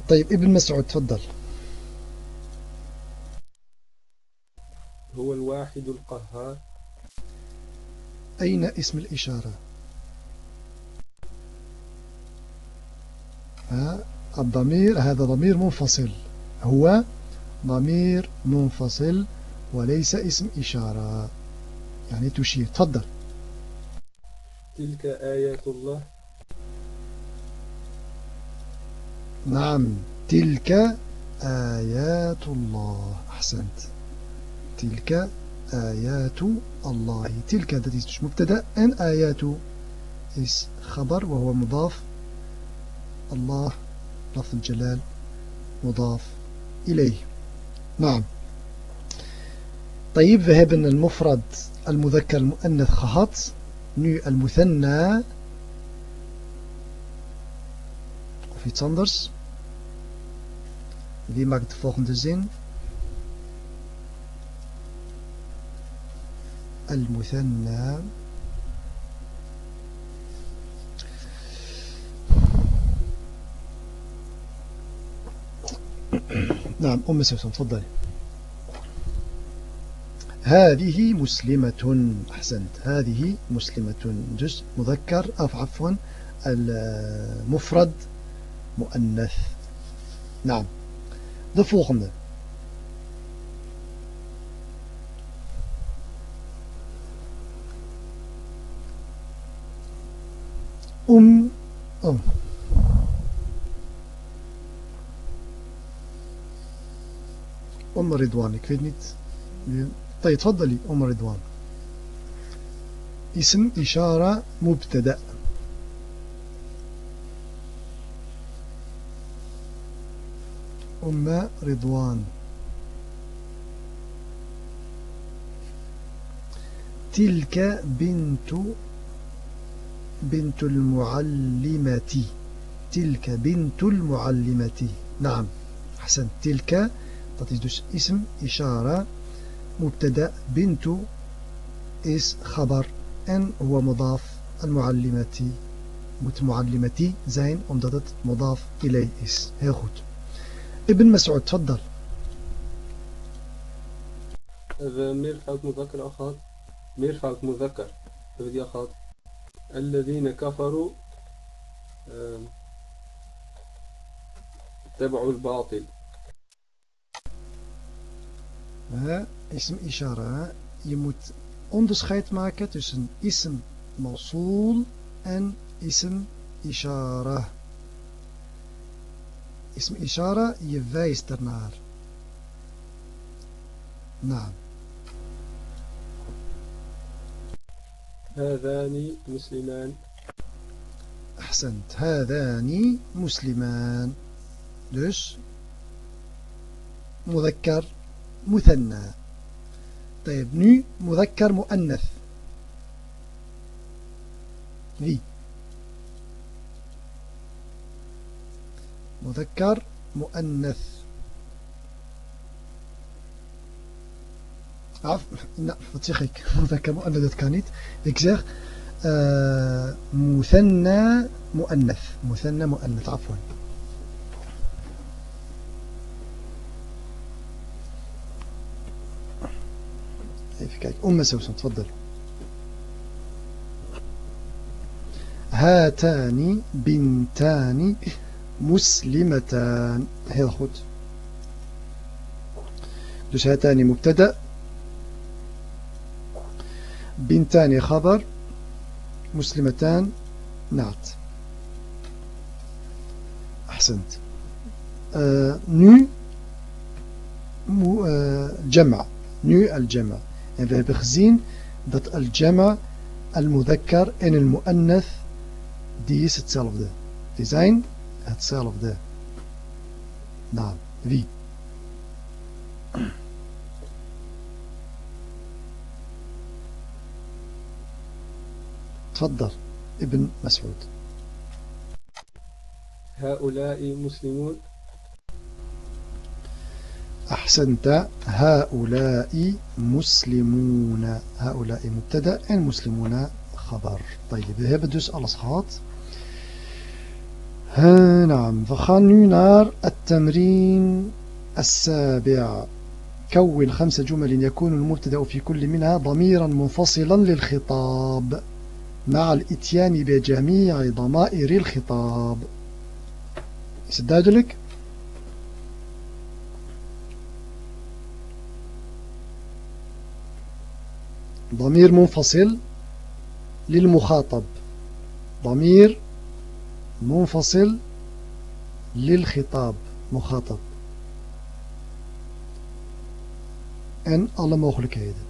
طيب ابن مسعود تفضل. هو الواحد القهار. أين اسم الإشارة؟ الضمير هذا ضمير منفصل. هو ضمير منفصل وليس اسم إشارة. يعني تشير. تفضل. تلك آيات الله. نعم. تلك آيات الله. أحسنت. تلك آيات الله. تلك is dus مبتدا en آيات is خبر وهو مضاف الله لفظ الجلال مضاف إليه. نعم. طيب hebben المفرد المذكر المؤنث gehad nu المثنى. Of iets anders wie maakt de المثنى. نعم أم سوسن تفضلي. هذه مسلمة أحسنت. هذه مسلمة جزء مذكر أو عفوا المفرد مؤنث. نعم. de أم أم. أم رضوان ik طيب تفضلي أم رضوان. اسم إشارة مبتدأ. أم رضوان. تلك بنت بنت المعلمة. تلك بنت المعلمة. نعم حسن تلك dat is dus ism, ishara مبتدأ بنت is خبر en هو مضاف المعلمة moet معلمتي zijn omdat het مضاف إليه is heel goed ابن مسعود تفضل. meervoud مذكر أخذ meervoud مذكر. die gehad الذين كفروا تبعوا الباطل. اسم اشاره يموت onderscheid maken tussen اسم موصول أن اسم اشاره اسم اشاره يفايز ترنار نعم هذان مسلمان احسنت هذان مسلمان دوش مذكر مثنى. طيب نو مذكر مؤنث. في مذكر مؤنث. عف... لا ik مذكر مؤنث ik zeg uh, مثنى مؤنث. مثنى مؤنث عفوا. Even kijken أم سوسن تفضل. هاتان بنتان مسلمتان. heel goed dus هاتان مبتدأ. بنتان خبر. مسلمتان نعت. أحسنت. آه nu آه جمع. nu الجمع. En we hebben gezien dat al-jama, al-mudhakkar en al-mu'annath, die is hetzelfde. Die zijn hetzelfde. Nou, wie? تفضل ابن مسعود هؤلاء مسلمون أحسنت. هؤلاء مسلمون. هؤلاء مبتدأ en مسلمون خبر. طيب we hebben alles gehad نعم. nu naar التمرين السابع. كون خمس جمل يكون المبتدأ في كل منها ضميرا منفصلا للخطاب مع الإتيان بجميع ضمائر الخطاب. is het? ضمير منفصل للمخاطب ضمير منفصل للخطاب مخاطب en alle mogelijkheden.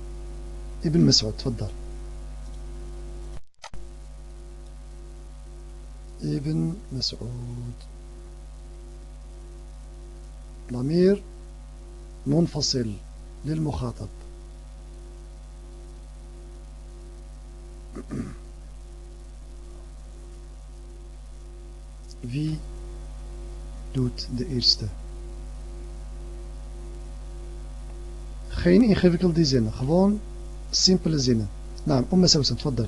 Ibn Mas'ud, تفضل. Ibn Mas'ud. ضمير منفصل للمخاطب Wie doet de eerste? Geen ingewikkelde zinnen, gewoon simpele zinnen. Nou, om سوسن تفضل.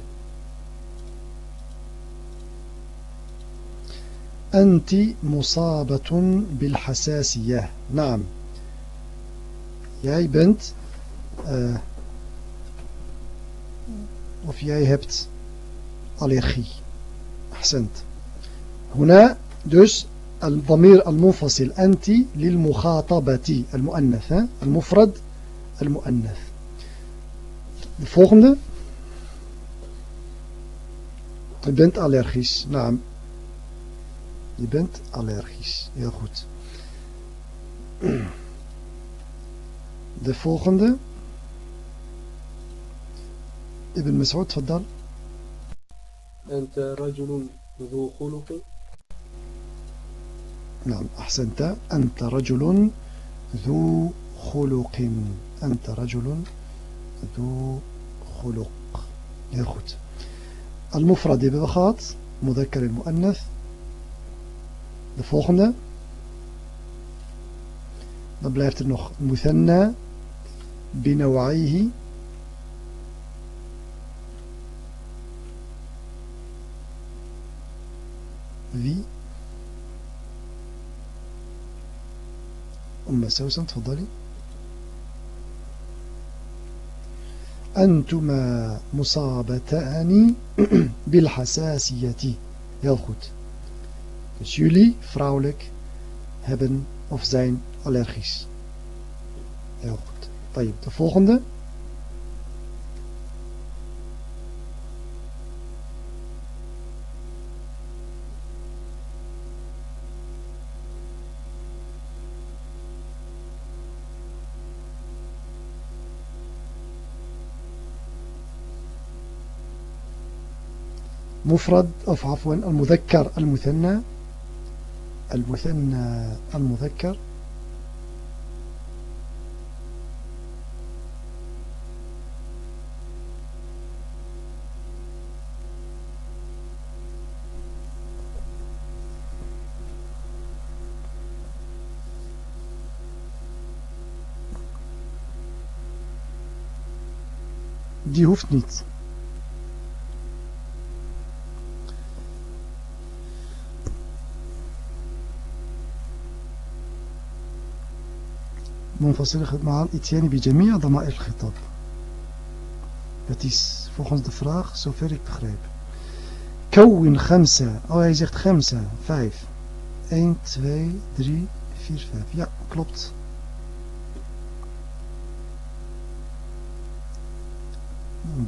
أنت مصابة بالحساسية نعم jij bent uh, of jij hebt allergie. أحسنت هنا dus الضمير المنفصل أنت للمخاطبة المؤنث المفرد المؤنث de volgende je bent allergisch naam je bent allergisch heel goed de volgende ابن مسعود تفضل. أنت رجل ذو خلق؟ نعم أحسنت. أنت رجل ذو خلق. أنت رجل ذو خلق. heel goed المفرد hebben we gehad مذكر المؤنث. de volgende dan blijft er nog مثنى بنوعيه. في أما سوسن تفضلي أنتما مصابتان بالحساسية يلخد جولي فراولك هبن أو زين allergisch. Heel goed. طيب, de volgende. مفرد أو عفوا المذكر المثنى المثنى المذكر die hoeft niet. منفصل مع الاتيان بجميع ضمائر الخطاب Het is volgens de vraag zover ik begrijp. Kouwin Gemsa. Oh, hij zegt Gemsa. 5. 1, 2, 3, 4, 5. Ja, klopt.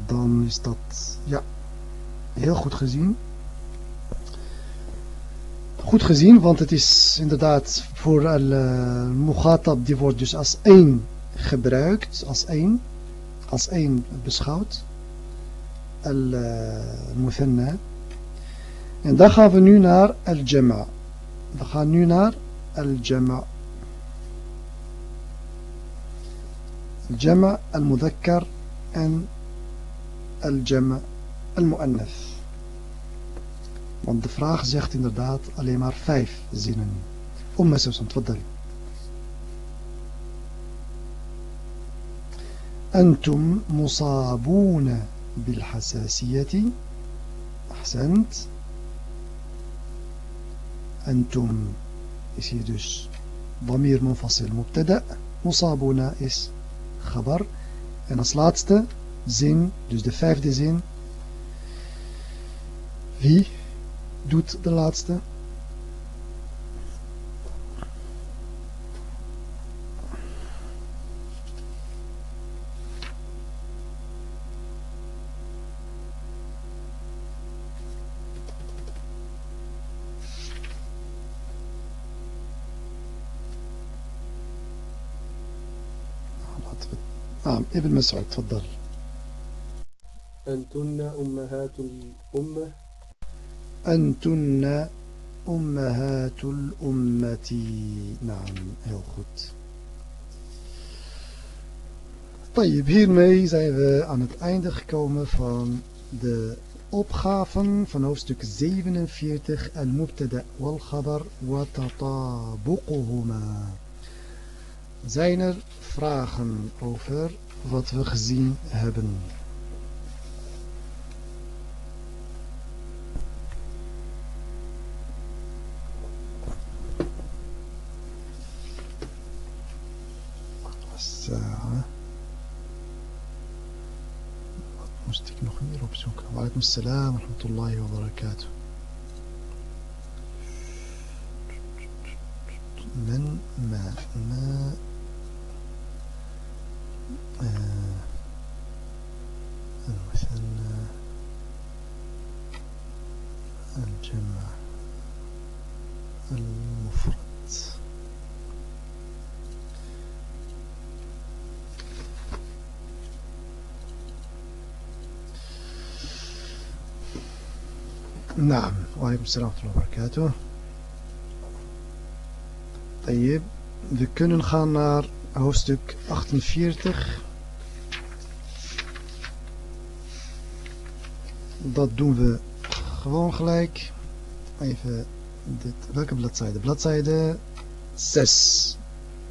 Dan is dat, ja, heel goed gezien. goed gezien, want het is inderdaad voor al-mughatab, eh, die wordt dus als één gebruikt, als één, als één beschouwd. Al-muthanna. Eh, en dan gaan we nu naar al-jama. We gaan nu naar al-jama. Al-jama, al-mudakkar en al-jama, al-muannath. Want de vraag zegt inderdaad alleen maar vijf zinnen. Om Susan, تفضلي. أنتم مصابون بالحساسية أحسنت أنتم is hier dus ضمير منفصل مبتدأ مصابون is خبر en als laatste zin dus de vijfde zin wie doet de laatste. نعم ابن مسعود تفضل أنتن أمهات الأمة Antunna ummahatul ummati. Naam, heel goed. Hiermee zijn we aan het einde gekomen van de opgaven van hoofdstuk 47 en mubtada wal-Khabar wa tatabuquhuma. Zijn er vragen over wat we gezien hebben? شكرا وعليكم السلام ورحمة الله وبركاته. من ما ما آه، المثنى الجمع الم نعم وعليكم السلام ورحمة الله وبركاته طيب we kunnen gaan naar hoofdstuk 48 dat doen we gewoon gelijk even dit, welke bladzijde? bladzijde 6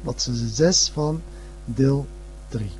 bladzijde 6 van deel 3